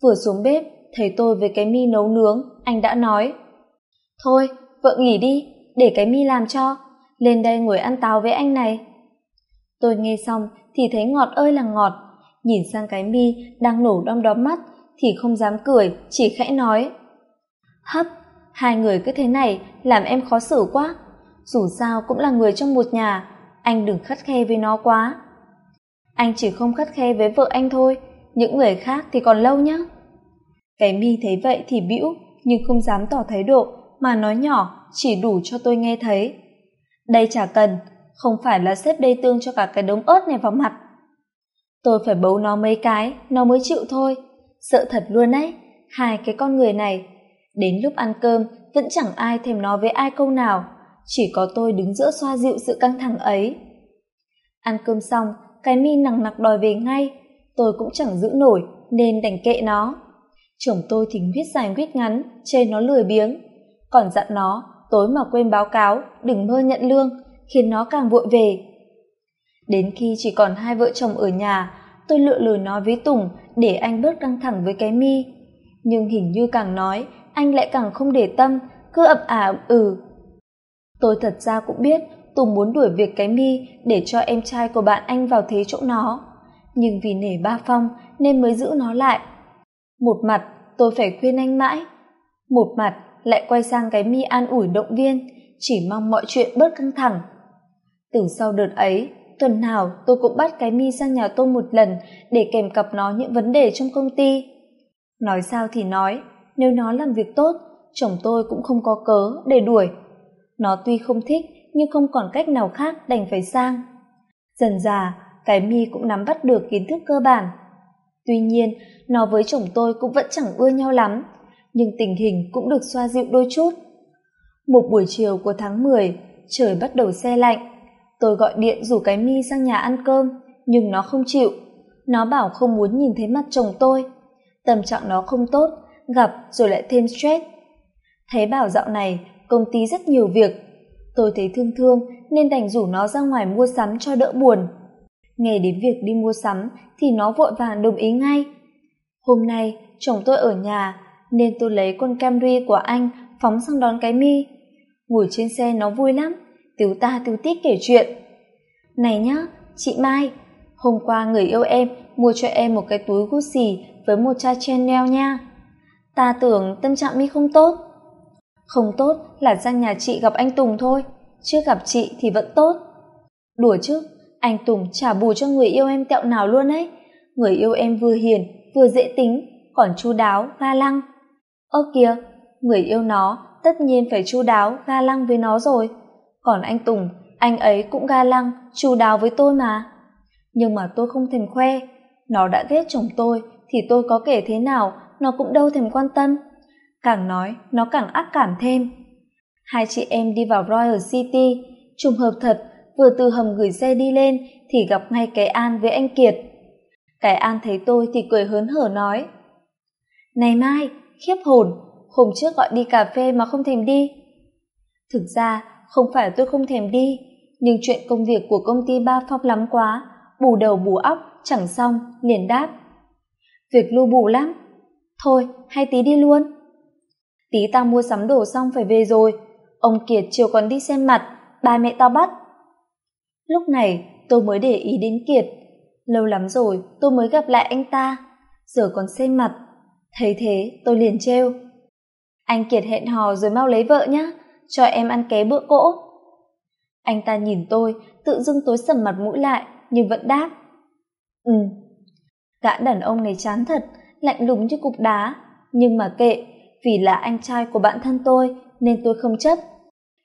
Vừa xuống bếp thấy tôi với cái mi nấu nướng, anh đã nói. Thôi, vợ nghỉ đi, để cái mi làm cho. Lên đây ngồi ăn táo với anh này. Tôi nghe xong thì thấy ngọt ơi là ngọt. Nhìn sang cái mi đang nổ đom đóm mắt thì không dám cười, chỉ khẽ nói. Hấp, hai người cứ thế này, làm em khó xử quá. Dù sao cũng là người trong một nhà, anh đừng khắt khe với nó quá. Anh chỉ không khắt khe với vợ anh thôi, những người khác thì còn lâu nhá cái mi thấy vậy thì bĩu, nhưng không dám tỏ thái độ, mà nói nhỏ, chỉ đủ cho tôi nghe thấy. Đây chả cần, không phải là xếp đây tương cho cả cái đống ớt này vào mặt. Tôi phải bấu nó mấy cái, nó mới chịu thôi. Sợ thật luôn ấy, hai cái con người này. Đến lúc ăn cơm, vẫn chẳng ai thèm nói với ai câu nào, chỉ có tôi đứng giữa xoa dịu sự căng thẳng ấy. Ăn cơm xong, cái mi nằng nặc đòi về ngay, tôi cũng chẳng giữ nổi, nên đành kệ nó chồng tôi thì huyết dài huyết ngắn, chê nó lười biếng. Còn dặn nó, tối mà quên báo cáo, đừng mơ nhận lương, khiến nó càng vội về. Đến khi chỉ còn hai vợ chồng ở nhà, tôi lựa lời nói với tùng để anh bớt căng thẳng với cái mi. Nhưng hình như càng nói, anh lại càng không để tâm, cứ ậm ả ậm ừ. Tôi thật ra cũng biết tùng muốn đuổi việc cái mi để cho em trai của bạn anh vào thế chỗ nó. Nhưng vì nể ba phong nên mới giữ nó lại một mặt, tôi phải khuyên anh mãi. Một mặt, lại quay sang cái mi an ủi động viên, chỉ mong mọi chuyện bớt căng thẳng. Từ sau đợt ấy, tuần nào tôi cũng bắt cái mi sang nhà tôi một lần để kèm cặp nó những vấn đề trong công ty. Nói sao thì nói, nếu nó làm việc tốt, chồng tôi cũng không có cớ để đuổi. Nó tuy không thích, nhưng không còn cách nào khác đành phải sang. Dần già cái mi cũng nắm bắt được kiến thức cơ bản tuy nhiên, nó với chồng tôi cũng vẫn chẳng ưa nhau lắm, nhưng tình hình cũng được xoa dịu đôi chút. Một buổi chiều của tháng mười, trời bắt đầu xe lạnh. Tôi gọi điện rủ cái mi sang nhà ăn cơm, nhưng nó không chịu. Nó bảo không muốn nhìn thấy mặt chồng tôi. Tâm trạng nó không tốt, gặp rồi lại thêm stress. Thấy bảo dạo này, công ty rất nhiều việc. Tôi thấy thương thương, nên đành rủ nó ra ngoài mua sắm cho đỡ buồn nghe đến việc đi mua sắm thì nó vội vàng đồng ý ngay. Hôm nay, chồng tôi ở nhà, nên tôi lấy con camry của anh phóng sang đón cái mi. Ngồi trên xe nó vui lắm, tiếu ta tiếu tít kể chuyện. Này nhá, chị mai, hôm qua người yêu em mua cho em một cái túi gucci với một chai chanel nha. Ta tưởng tâm trạng mi không tốt. Không tốt là sang nhà chị gặp anh tùng thôi chưa gặp chị thì vẫn tốt. Đùa chứ anh tùng trả bù cho người yêu em tẹo nào luôn ấy. Người yêu em vừa hiền, vừa dễ tính, còn chu đáo, ga lăng. Ơ kìa, người yêu nó, tất nhiên phải chu đáo, ga lăng với nó rồi. Còn anh tùng, anh ấy cũng ga lăng, chu đáo với tôi mà. Nhưng mà tôi không thèm khoe. Nó đã ghét chồng tôi, thì tôi có kể thế nào, nó cũng đâu thèm quan tâm. Càng nói, nó càng ác cảm thêm. Hai chị em đi vào royal city, trùng hợp thật vừa từ hầm gửi xe đi lên thì gặp ngay cái an với anh kiệt. Cái an thấy tôi thì cười hớn hở nói, này mai, khiếp hồn, hôm trước gọi đi cà phê mà không thèm đi. Thực ra, không phải tôi không thèm đi, nhưng chuyện công việc của công ty ba phong lắm quá, bù đầu bù óc, chẳng xong, liền đáp, việc lưu bù lắm. Thôi, hay tí đi luôn. Tí tao mua sắm đồ xong phải về rồi, ông kiệt chiều còn đi xem mặt, ba mẹ tao bắt lúc này, tôi mới để ý đến kiệt. Lâu lắm rồi, tôi mới gặp lại anh ta. Giờ còn xem mặt. Thấy thế, tôi liền trêu. Anh kiệt hẹn hò rồi mau lấy vợ nhá, cho em ăn ké bữa cỗ. Anh ta nhìn tôi, tự dưng tối sầm mặt mũi lại, nhưng vẫn đáp. Ừ. Gã đàn ông này chán thật, lạnh lùng như cục đá. Nhưng mà kệ, vì là anh trai của bạn thân tôi, nên tôi không chấp.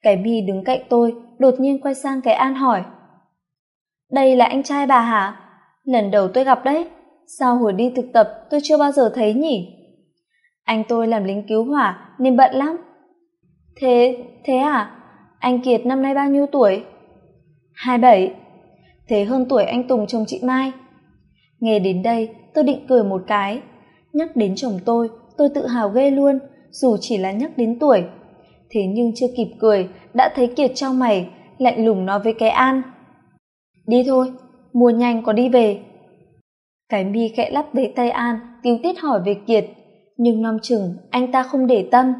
Cái bi đứng cạnh tôi, đột nhiên quay sang cái an hỏi đây là anh trai bà hả? Lần đầu tôi gặp đấy. Sao hồi đi thực tập tôi chưa bao giờ thấy nhỉ? Anh tôi làm lính cứu hỏa nên bận lắm. Thế thế à? Anh kiệt năm nay bao nhiêu tuổi? Hai bảy. Thế hơn tuổi anh tùng chồng chị mai. Nghe đến đây, tôi định cười một cái. Nhắc đến chồng tôi tôi tự hào ghê luôn, dù chỉ là nhắc đến tuổi. Thế nhưng chưa kịp cười, đã thấy kiệt trong mày, lạnh lùng nói với cái an đi thôi mua nhanh có đi về. Cái mi khẽ lắp lấy tay an tiêu tiết hỏi về kiệt. Nhưng nom chừng, anh ta không để tâm.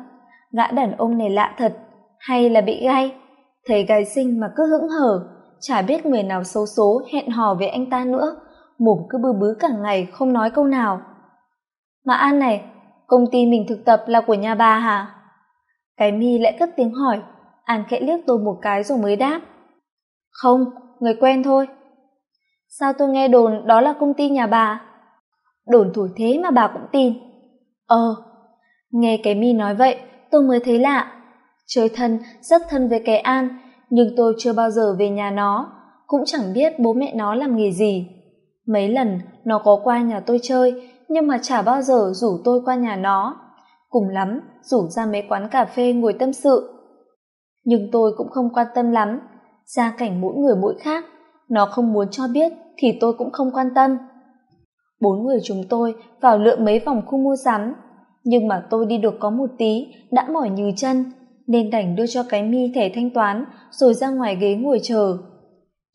Gã đàn ông này lạ thật, hay là bị gai? Thấy gái sinh mà cứ hững hở chả biết người nào xấu số hẹn hò với anh ta nữa. Mồm cứ bư bứ cả ngày không nói câu nào. Mà an này, công ty mình thực tập là của nhà bà hả? Cái mi lại cất tiếng hỏi. An khẽ liếc tôi một cái rồi mới đáp. Không người quen thôi. Sao tôi nghe đồn đó là công ty nhà bà? Đồn thổi thế mà bà cũng tin. Ờ nghe cái mi nói vậy, tôi mới thấy lạ. Chơi thân, rất thân với cái an, nhưng tôi chưa bao giờ về nhà nó. Cũng chẳng biết bố mẹ nó làm nghề gì. Mấy lần nó có qua nhà tôi chơi, nhưng mà chả bao giờ rủ tôi qua nhà nó. Cùng lắm, rủ ra mấy quán cà phê ngồi tâm sự. Nhưng tôi cũng không quan tâm lắm gia cảnh mỗi người mỗi khác. Nó không muốn cho biết thì tôi cũng không quan tâm. Bốn người chúng tôi vào lượm mấy vòng khu mua sắm. Nhưng mà tôi đi được có một tí, đã mỏi nhừ chân, nên đành đưa cho cái mi thẻ thanh toán, rồi ra ngoài ghế ngồi chờ.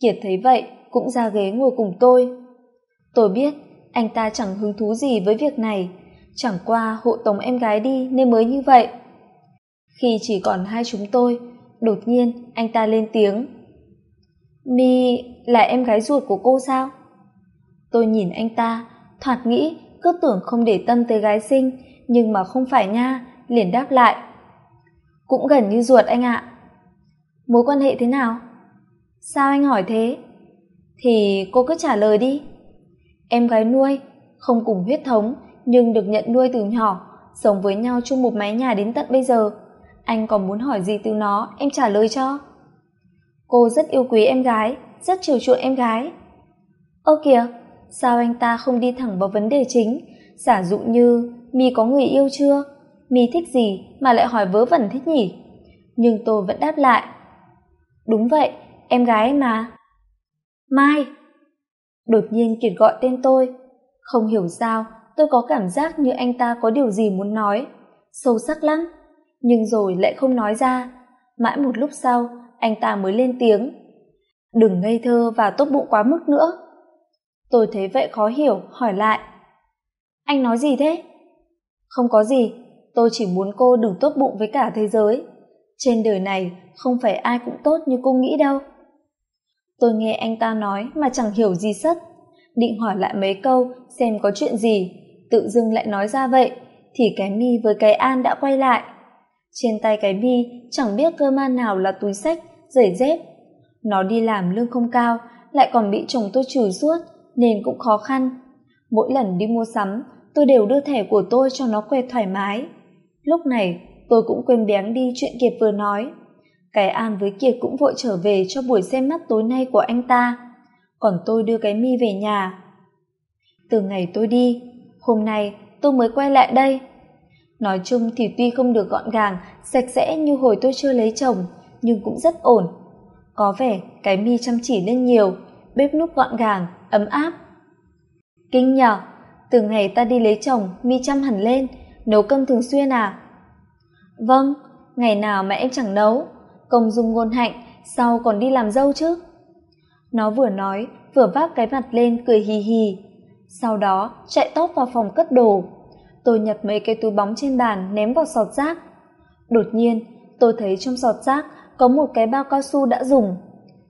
Kiệt thấy vậy, cũng ra ghế ngồi cùng tôi. Tôi biết, anh ta chẳng hứng thú gì với việc này. Chẳng qua hộ tống em gái đi nên mới như vậy. Khi chỉ còn hai chúng tôi, đột nhiên anh ta lên tiếng mi là em gái ruột của cô sao? Tôi nhìn anh ta, thoạt nghĩ cứ tưởng không để tâm tới gái sinh nhưng mà không phải nha, liền đáp lại. Cũng gần như ruột anh ạ. Mối quan hệ thế nào? Sao anh hỏi thế? Thì cô cứ trả lời đi. Em gái nuôi, không cùng huyết thống, nhưng được nhận nuôi từ nhỏ, sống với nhau chung một mái nhà đến tận bây giờ. Anh còn muốn hỏi gì từ nó, em trả lời cho cô rất yêu quý em gái, rất chiều chuộng em gái. Ơ kìa, sao anh ta không đi thẳng vào vấn đề chính? Giả dụ như, mi có người yêu chưa? Mi thích gì mà lại hỏi vớ vẩn thích nhỉ? Nhưng tôi vẫn đáp lại. Đúng vậy, em gái mà. Mai. Đột nhiên kiệt gọi tên tôi. Không hiểu sao, tôi có cảm giác như anh ta có điều gì muốn nói. Sâu sắc lắm. Nhưng rồi lại không nói ra. Mãi một lúc sau anh ta mới lên tiếng. Đừng ngây thơ và tốt bụng quá mức nữa. Tôi thấy vậy khó hiểu, hỏi lại. Anh nói gì thế? Không có gì, tôi chỉ muốn cô đừng tốt bụng với cả thế giới. Trên đời này, không phải ai cũng tốt như cô nghĩ đâu. Tôi nghe anh ta nói mà chẳng hiểu gì sất. Định hỏi lại mấy câu, xem có chuyện gì. Tự dưng lại nói ra vậy, thì cái mi với cái an đã quay lại. Trên tay cái mi, chẳng biết cơ man nào là túi sách giày dép nó đi làm lương không cao, lại còn bị chồng tôi chửi suốt, nên cũng khó khăn. Mỗi lần đi mua sắm, tôi đều đưa thẻ của tôi cho nó quẹt thoải mái. Lúc này, tôi cũng quên béng đi chuyện kiệt vừa nói. Cái an với kiệt cũng vội trở về cho buổi xem mắt tối nay của anh ta. Còn tôi đưa cái mi về nhà. Từ ngày tôi đi, hôm nay tôi mới quay lại đây. Nói chung thì tuy không được gọn gàng, sạch sẽ như hồi tôi chưa lấy chồng nhưng cũng rất ổn. Có vẻ cái mi chăm chỉ lên nhiều, bếp núc gọn gàng, ấm áp. Kinh nhở từ ngày ta đi lấy chồng, mi chăm hẳn lên, nấu cơm thường xuyên à? Vâng ngày nào mà em chẳng nấu, công dung ngôn hạnh, sau còn đi làm dâu chứ? Nó vừa nói, vừa vác cái mặt lên cười hì hì. Sau đó, chạy tóp vào phòng cất đồ. Tôi nhặt mấy cái túi bóng trên bàn ném vào sọt rác. Đột nhiên, tôi thấy trong sọt rác có một cái bao cao su đã dùng.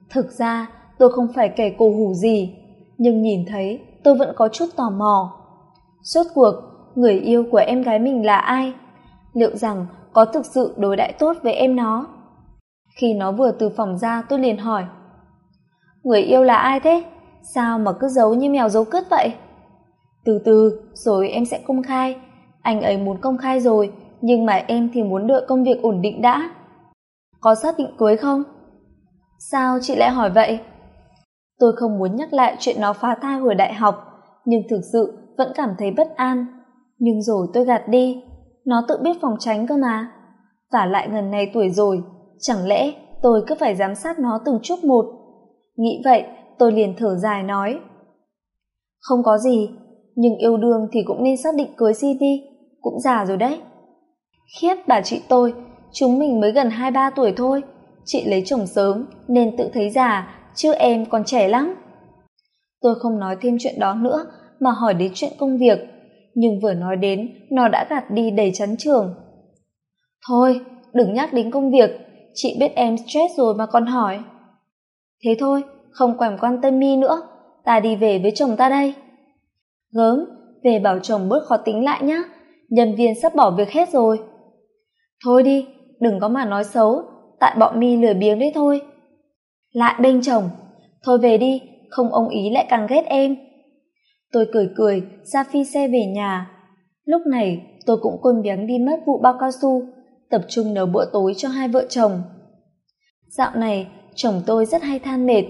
Thực ra, tôi không phải kẻ cổ hủ gì, nhưng nhìn thấy, tôi vẫn có chút tò mò. Rốt cuộc, người yêu của em gái mình là ai? Liệu rằng có thực sự đối đãi tốt với em nó? Khi nó vừa từ phòng ra, tôi liền hỏi. Người yêu là ai thế? Sao mà cứ giấu như mèo giấu cướp vậy? Từ từ, rồi em sẽ công khai. Anh ấy muốn công khai rồi, nhưng mà em thì muốn đợi công việc ổn định đã có xác định cưới không? Sao chị lại hỏi vậy? Tôi không muốn nhắc lại chuyện nó phá thai hồi đại học, nhưng thực sự vẫn cảm thấy bất an. Nhưng rồi tôi gạt đi, nó tự biết phòng tránh cơ mà. Và lại gần này tuổi rồi, chẳng lẽ tôi cứ phải giám sát nó từng chút một? Nghĩ vậy, tôi liền thở dài nói. Không có gì, nhưng yêu đương thì cũng nên xác định cưới gì đi, cũng già rồi đấy. Khiếp bà chị tôi chúng mình mới gần hai ba tuổi thôi. Chị lấy chồng sớm, nên tự thấy già, chứ em còn trẻ lắm. Tôi không nói thêm chuyện đó nữa, mà hỏi đến chuyện công việc. Nhưng vừa nói đến, nó đã gạt đi đầy chắn trường. Thôi, đừng nhắc đến công việc. Chị biết em stress rồi mà còn hỏi. Thế thôi, không quèm quan tâm mi nữa. Ta đi về với chồng ta đây. Gớm, về bảo chồng bớt khó tính lại nhá. Nhân viên sắp bỏ việc hết rồi. Thôi đi đừng có mà nói xấu, tại bọn mi lười biếng đấy thôi. Lại bênh chồng, thôi về đi, không ông ý lại càng ghét em. Tôi cười cười, ra phi xe về nhà. Lúc này, tôi cũng côn biếng đi mất vụ bao cao su, tập trung nấu bữa tối cho hai vợ chồng. Dạo này, chồng tôi rất hay than mệt,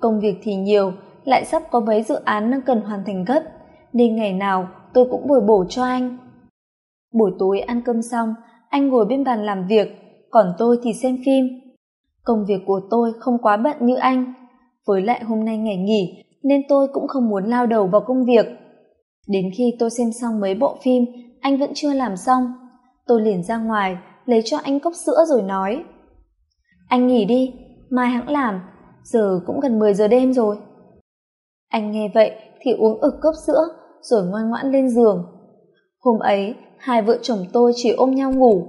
công việc thì nhiều, lại sắp có mấy dự án đang cần hoàn thành gấp, nên ngày nào tôi cũng bồi bổ cho anh. Buổi tối ăn cơm xong anh ngồi bên bàn làm việc, còn tôi thì xem phim. Công việc của tôi không quá bận như anh. Với lại hôm nay ngày nghỉ, nên tôi cũng không muốn lao đầu vào công việc. Đến khi tôi xem xong mấy bộ phim, anh vẫn chưa làm xong. Tôi liền ra ngoài, lấy cho anh cốc sữa rồi nói. Anh nghỉ đi, mai hãng làm, giờ cũng gần mười giờ đêm rồi. Anh nghe vậy thì uống ực cốc sữa, rồi ngoan ngoãn lên giường. Hôm ấy hai vợ chồng tôi chỉ ôm nhau ngủ.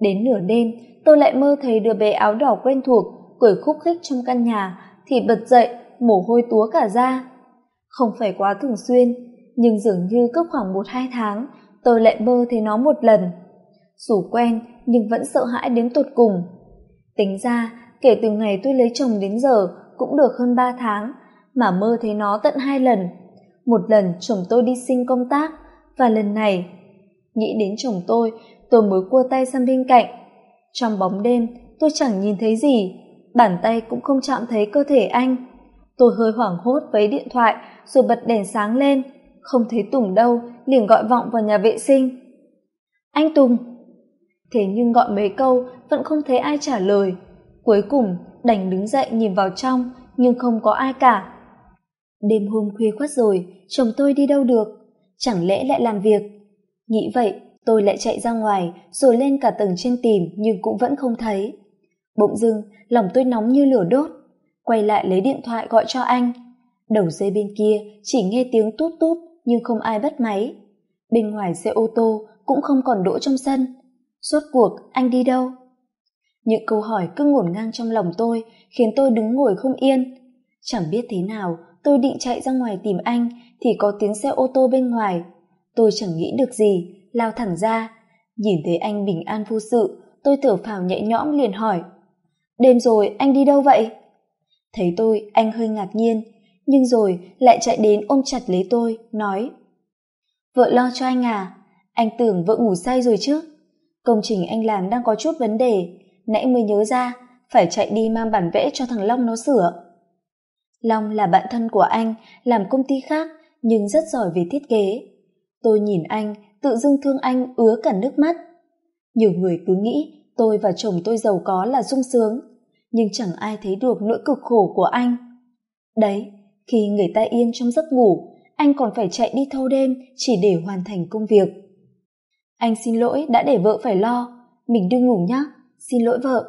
Đến nửa đêm, tôi lại mơ thấy đứa bé áo đỏ quen thuộc, cười khúc khích trong căn nhà, thì bật dậy, mồ hôi túa cả ra không phải quá thường xuyên, nhưng dường như cứ khoảng một hai tháng, tôi lại mơ thấy nó một lần. Dù quen, nhưng vẫn sợ hãi đến tột cùng. Tính ra, kể từ ngày tôi lấy chồng đến giờ, cũng được hơn ba tháng, mà mơ thấy nó tận hai lần. Một lần chồng tôi đi sinh công tác, và lần này nghĩ đến chồng tôi tôi mới cua tay sang bên cạnh. Trong bóng đêm, tôi chẳng nhìn thấy gì, bàn tay cũng không chạm thấy cơ thể anh. Tôi hơi hoảng hốt với điện thoại, rồi bật đèn sáng lên. Không thấy tùng đâu, liền gọi vọng vào nhà vệ sinh. Anh tùng! Thế nhưng gọi mấy câu, vẫn không thấy ai trả lời. Cuối cùng, đành đứng dậy nhìn vào trong, nhưng không có ai cả. Đêm hôm khuya khuất rồi, chồng tôi đi đâu được? Chẳng lẽ lại làm việc? Nghĩ vậy, tôi lại chạy ra ngoài, rồi lên cả tầng trên tìm nhưng cũng vẫn không thấy. Bỗng dưng, lòng tôi nóng như lửa đốt. Quay lại lấy điện thoại gọi cho anh. Đầu dây bên kia chỉ nghe tiếng tút tút nhưng không ai bắt máy. Bên ngoài xe ô tô cũng không còn đỗ trong sân. Rốt cuộc, anh đi đâu? Những câu hỏi cứ ngổn ngang trong lòng tôi khiến tôi đứng ngồi không yên. Chẳng biết thế nào, tôi định chạy ra ngoài tìm anh thì có tiếng xe ô tô bên ngoài tôi chẳng nghĩ được gì. Lao thẳng ra. Nhìn thấy anh bình an vô sự, tôi thở phào nhẹ nhõm liền hỏi. Đêm rồi anh đi đâu vậy? Thấy tôi, anh hơi ngạc nhiên. Nhưng rồi lại chạy đến ôm chặt lấy tôi, nói. Vợ lo cho anh à? Anh tưởng vợ ngủ say rồi chứ? Công trình anh làm đang có chút vấn đề. Nãy mới nhớ ra, phải chạy đi mang bản vẽ cho thằng long nó sửa. Long là bạn thân của anh, làm công ty khác, nhưng rất giỏi về thiết kế tôi nhìn anh, tự dưng thương anh ứa cả nước mắt. Nhiều người cứ nghĩ tôi và chồng tôi giàu có là sung sướng, nhưng chẳng ai thấy được nỗi cực khổ của anh. Đấy, khi người ta yên trong giấc ngủ, anh còn phải chạy đi thâu đêm chỉ để hoàn thành công việc. Anh xin lỗi đã để vợ phải lo, mình đi ngủ nhé xin lỗi vợ.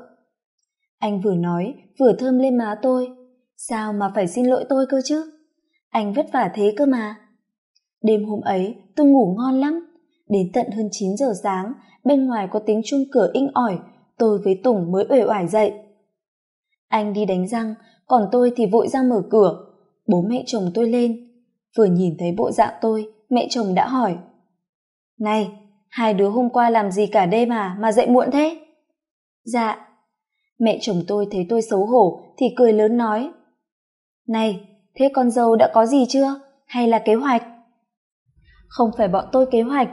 Anh vừa nói, vừa thơm lên má tôi. Sao mà phải xin lỗi tôi cơ chứ? Anh vất vả thế cơ mà đêm hôm ấy, tôi ngủ ngon lắm. Đến tận hơn chín giờ sáng, bên ngoài có tiếng chuông cửa inh ỏi, tôi với tùng mới uể oải dậy. Anh đi đánh răng, còn tôi thì vội ra mở cửa. Bố mẹ chồng tôi lên. Vừa nhìn thấy bộ dạng tôi, mẹ chồng đã hỏi. Này, hai đứa hôm qua làm gì cả đêm à mà dậy muộn thế? Dạ. Mẹ chồng tôi thấy tôi xấu hổ, thì cười lớn nói. Này, thế con dâu đã có gì chưa? Hay là kế hoạch? Không phải bọn tôi kế hoạch.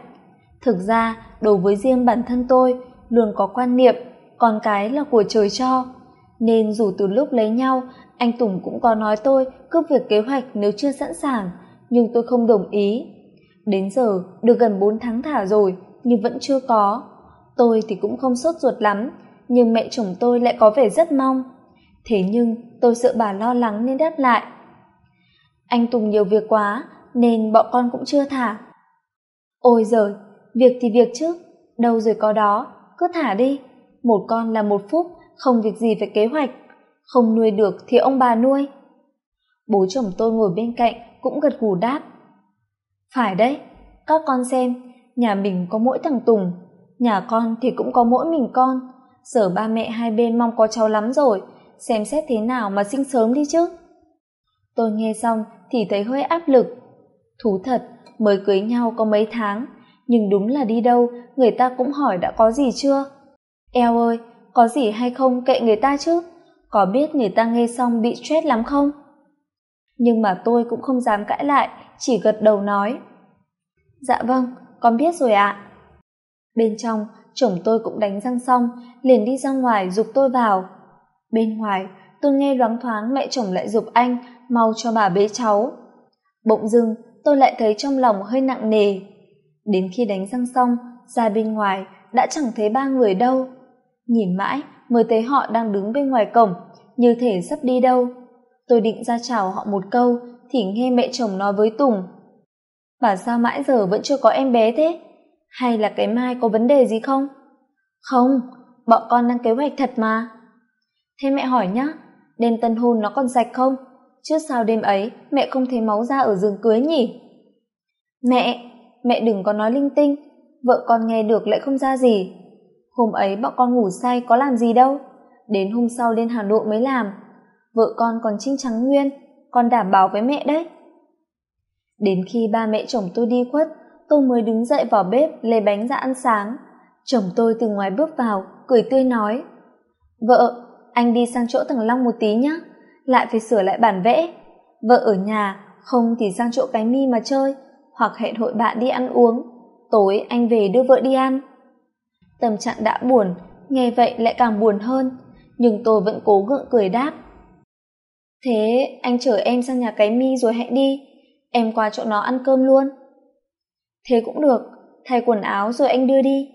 Thực ra, đối với riêng bản thân tôi, luôn có quan niệm, con cái là của trời cho. Nên dù từ lúc lấy nhau, anh tùng cũng có nói tôi cướp việc kế hoạch nếu chưa sẵn sàng, nhưng tôi không đồng ý. Đến giờ, được gần bốn tháng thả rồi, nhưng vẫn chưa có. Tôi thì cũng không sốt ruột lắm, nhưng mẹ chồng tôi lại có vẻ rất mong. Thế nhưng, tôi sợ bà lo lắng nên đáp lại. Anh tùng nhiều việc quá nên bọn con cũng chưa thả. Ôi giời, việc thì việc chứ đâu rồi có đó, cứ thả đi. Một con là một phút không việc gì phải kế hoạch. Không nuôi được thì ông bà nuôi. Bố chồng tôi ngồi bên cạnh cũng gật gù đáp. Phải đấy, các con xem, nhà mình có mỗi thằng tùng, nhà con thì cũng có mỗi mình con. Sở ba mẹ hai bên mong có cháu lắm rồi, xem xét thế nào mà sinh sớm đi chứ. Tôi nghe xong thì thấy hơi áp lực thú thật, mới cưới nhau có mấy tháng. Nhưng đúng là đi đâu, người ta cũng hỏi đã có gì chưa? Eo ơi, có gì hay không kệ người ta chứ? Có biết người ta nghe xong bị stress lắm không? Nhưng mà tôi cũng không dám cãi lại, chỉ gật đầu nói. Dạ vâng con biết rồi ạ. Bên trong, chồng tôi cũng đánh răng xong, liền đi ra ngoài giục tôi vào. Bên ngoài, tôi nghe loáng thoáng mẹ chồng lại giục anh, mau cho bà bế cháu. Bỗng dưng tôi lại thấy trong lòng hơi nặng nề. Đến khi đánh răng xong, ra bên ngoài, đã chẳng thấy ba người đâu. Nhìn mãi, mới thấy họ đang đứng bên ngoài cổng, như thể sắp đi đâu. Tôi định ra chào họ một câu, thì nghe mẹ chồng nói với tùng. Bà sao mãi giờ vẫn chưa có em bé thế? Hay là cái mai có vấn đề gì không? Không, bọn con đang kế hoạch thật mà. Thế mẹ hỏi nhá, đêm tân hôn nó còn sạch không? Chứ sao đêm ấy, mẹ không thấy máu ra ở giường cưới nhỉ? Mẹ mẹ đừng có nói linh tinh, vợ con nghe được lại không ra gì. Hôm ấy bọn con ngủ say có làm gì đâu, đến hôm sau lên hà nội mới làm. Vợ con còn trinh trắng nguyên, con đảm bảo với mẹ đấy. Đến khi ba mẹ chồng tôi đi khuất, tôi mới đứng dậy vào bếp lấy bánh ra ăn sáng. Chồng tôi từ ngoài bước vào, cười tươi nói, vợ, anh đi sang chỗ thằng long một tí nhé lại phải sửa lại bản vẽ. Vợ ở nhà, không thì sang chỗ cái mi mà chơi, hoặc hẹn hội bạn đi ăn uống. Tối anh về đưa vợ đi ăn. Tâm trạng đã buồn, nghe vậy lại càng buồn hơn, nhưng tôi vẫn cố gượng cười đáp. Thế anh chở em sang nhà cái mi rồi hẹn đi, em qua chỗ nó ăn cơm luôn. Thế cũng được, thay quần áo rồi anh đưa đi.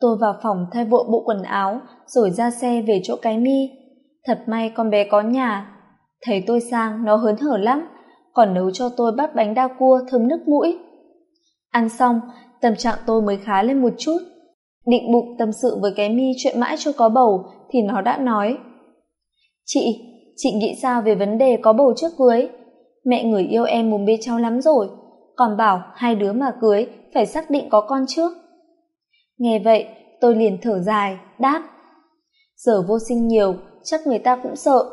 Tôi vào phòng thay vội bộ quần áo, rồi ra xe về chỗ cái mi thật may con bé có nhà. Thấy tôi sang, nó hớn hở lắm. Còn nấu cho tôi bát bánh đa cua, thơm nước mũi. Ăn xong, tâm trạng tôi mới khá lên một chút. Định bụng tâm sự với cái mi chuyện mãi chưa có bầu, thì nó đã nói. Chị chị nghĩ sao về vấn đề có bầu trước cưới. Mẹ người yêu em muốn bê cháu lắm rồi. Còn bảo hai đứa mà cưới phải xác định có con trước. Nghe vậy, tôi liền thở dài, đáp. Giờ vô sinh nhiều chắc người ta cũng sợ.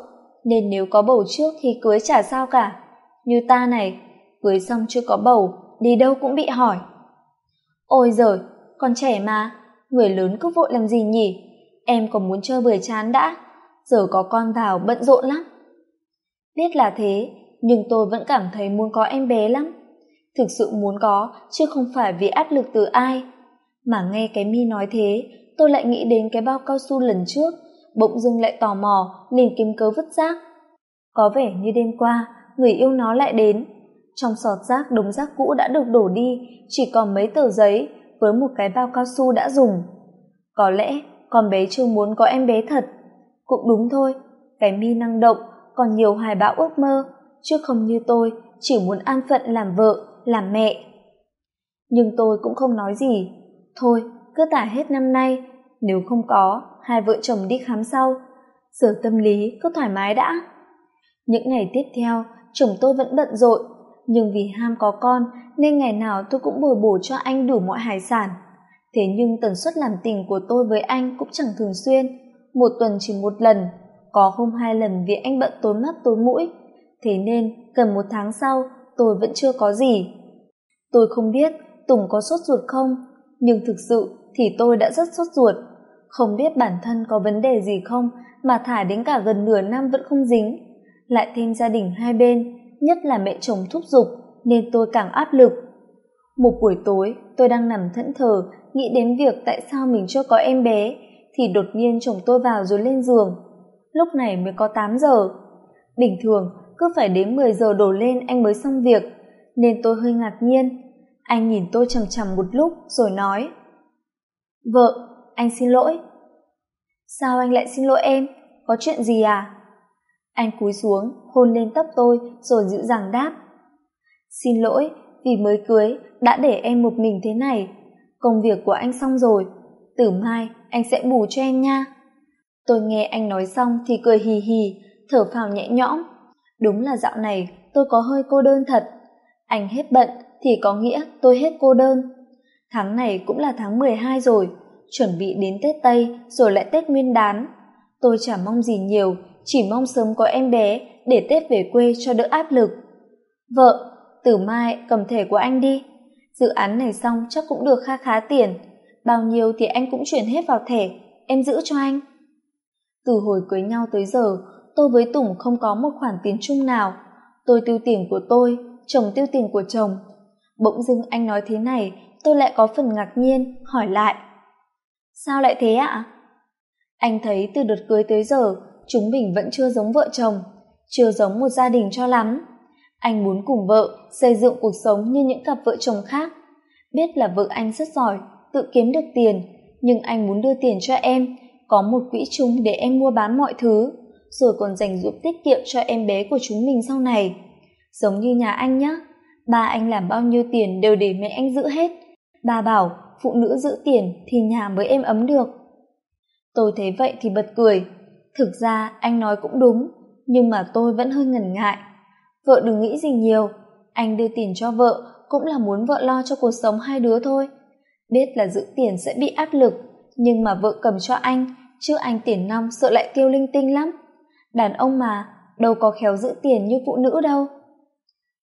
Nên nếu có bầu trước thì cưới chả sao cả. Như ta này, cưới xong chưa có bầu, đi đâu cũng bị hỏi. Ôi giời còn trẻ mà, người lớn cứ vội làm gì nhỉ? Em còn muốn chơi bời chán đã, giờ có con vào bận rộn lắm. Biết là thế, nhưng tôi vẫn cảm thấy muốn có em bé lắm. Thực sự muốn có, chứ không phải vì áp lực từ ai. Mà nghe cái mi nói thế, tôi lại nghĩ đến cái bao cao su lần trước bỗng dưng lại tò mò, liền kiếm cớ vứt rác. Có vẻ như đêm qua, người yêu nó lại đến. Trong sọt rác đống rác cũ đã được đổ đi, chỉ còn mấy tờ giấy với một cái bao cao su đã dùng. Có lẽ con bé chưa muốn có em bé thật. Cũng đúng thôi, cái mi năng động, còn nhiều hài bão ước mơ, chứ không như tôi, chỉ muốn an phận làm vợ, làm mẹ. Nhưng tôi cũng không nói gì. Thôi, cứ tả hết năm nay, nếu không có hai vợ chồng đi khám sau. Giờ tâm lý cứ thoải mái đã. Những ngày tiếp theo, chồng tôi vẫn bận rộn, nhưng vì ham có con nên ngày nào tôi cũng bồi bổ cho anh đủ mọi hải sản. Thế nhưng tần suất làm tình của tôi với anh cũng chẳng thường xuyên, một tuần chỉ một lần, có hôm hai lần vì anh bận tối mắt tối mũi. Thế nên, gần một tháng sau, tôi vẫn chưa có gì. Tôi không biết tùng có sốt ruột không, nhưng thực sự thì tôi đã rất sốt ruột không biết bản thân có vấn đề gì không mà thả đến cả gần nửa năm vẫn không dính. Lại thêm gia đình hai bên, nhất là mẹ chồng thúc giục, nên tôi càng áp lực. Một buổi tối, tôi đang nằm thẫn thờ, nghĩ đến việc tại sao mình chưa có em bé, thì đột nhiên chồng tôi vào rồi lên giường. Lúc này mới có tám giờ. Bình thường, cứ phải đến mười giờ đổ lên anh mới xong việc, nên tôi hơi ngạc nhiên. Anh nhìn tôi chằm chằm một lúc rồi nói, vợ anh xin lỗi. Sao anh lại xin lỗi em? Có chuyện gì à? Anh cúi xuống, hôn lên tóc tôi, rồi dịu dàng đáp. Xin lỗi, vì mới cưới, đã để em một mình thế này. Công việc của anh xong rồi. Từ mai, anh sẽ bù cho em nha. Tôi nghe anh nói xong thì cười hì hì, thở phào nhẹ nhõm. Đúng là dạo này, tôi có hơi cô đơn thật. Anh hết bận thì có nghĩa tôi hết cô đơn. Tháng này cũng là tháng mười hai rồi chuẩn bị đến tết tây rồi lại tết nguyên đán. Tôi chả mong gì nhiều, chỉ mong sớm có em bé để tết về quê cho đỡ áp lực. Vợ, từ mai cầm thẻ của anh đi. Dự án này xong chắc cũng được kha khá tiền. Bao nhiêu thì anh cũng chuyển hết vào thẻ. Em giữ cho anh. Từ hồi cưới nhau tới giờ, tôi với tùng không có một khoản tiền chung nào. Tôi tiêu tiền của tôi, chồng tiêu tiền của chồng. Bỗng dưng anh nói thế này, tôi lại có phần ngạc nhiên, hỏi lại sao lại thế ạ? Anh thấy từ đợt cưới tới giờ, chúng mình vẫn chưa giống vợ chồng, chưa giống một gia đình cho lắm. Anh muốn cùng vợ xây dựng cuộc sống như những cặp vợ chồng khác. Biết là vợ anh rất giỏi, tự kiếm được tiền, nhưng anh muốn đưa tiền cho em, có một quỹ chung để em mua bán mọi thứ, rồi còn dành dụm tiết kiệm cho em bé của chúng mình sau này. Giống như nhà anh nhé ba anh làm bao nhiêu tiền đều để mẹ anh giữ hết. Ba bảo phụ nữ giữ tiền thì nhà mới êm ấm được. Tôi thấy vậy thì bật cười. Thực ra anh nói cũng đúng, nhưng mà tôi vẫn hơi ngần ngại. Vợ đừng nghĩ gì nhiều, anh đưa tiền cho vợ cũng là muốn vợ lo cho cuộc sống hai đứa thôi. Biết là giữ tiền sẽ bị áp lực, nhưng mà vợ cầm cho anh, chứ anh tiền năm sợ lại tiêu linh tinh lắm. Đàn ông mà, đâu có khéo giữ tiền như phụ nữ đâu.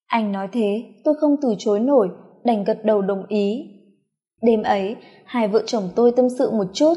Anh nói thế, tôi không từ chối nổi, đành gật đầu đồng ý đêm ấy hai vợ chồng tôi tâm sự một chút.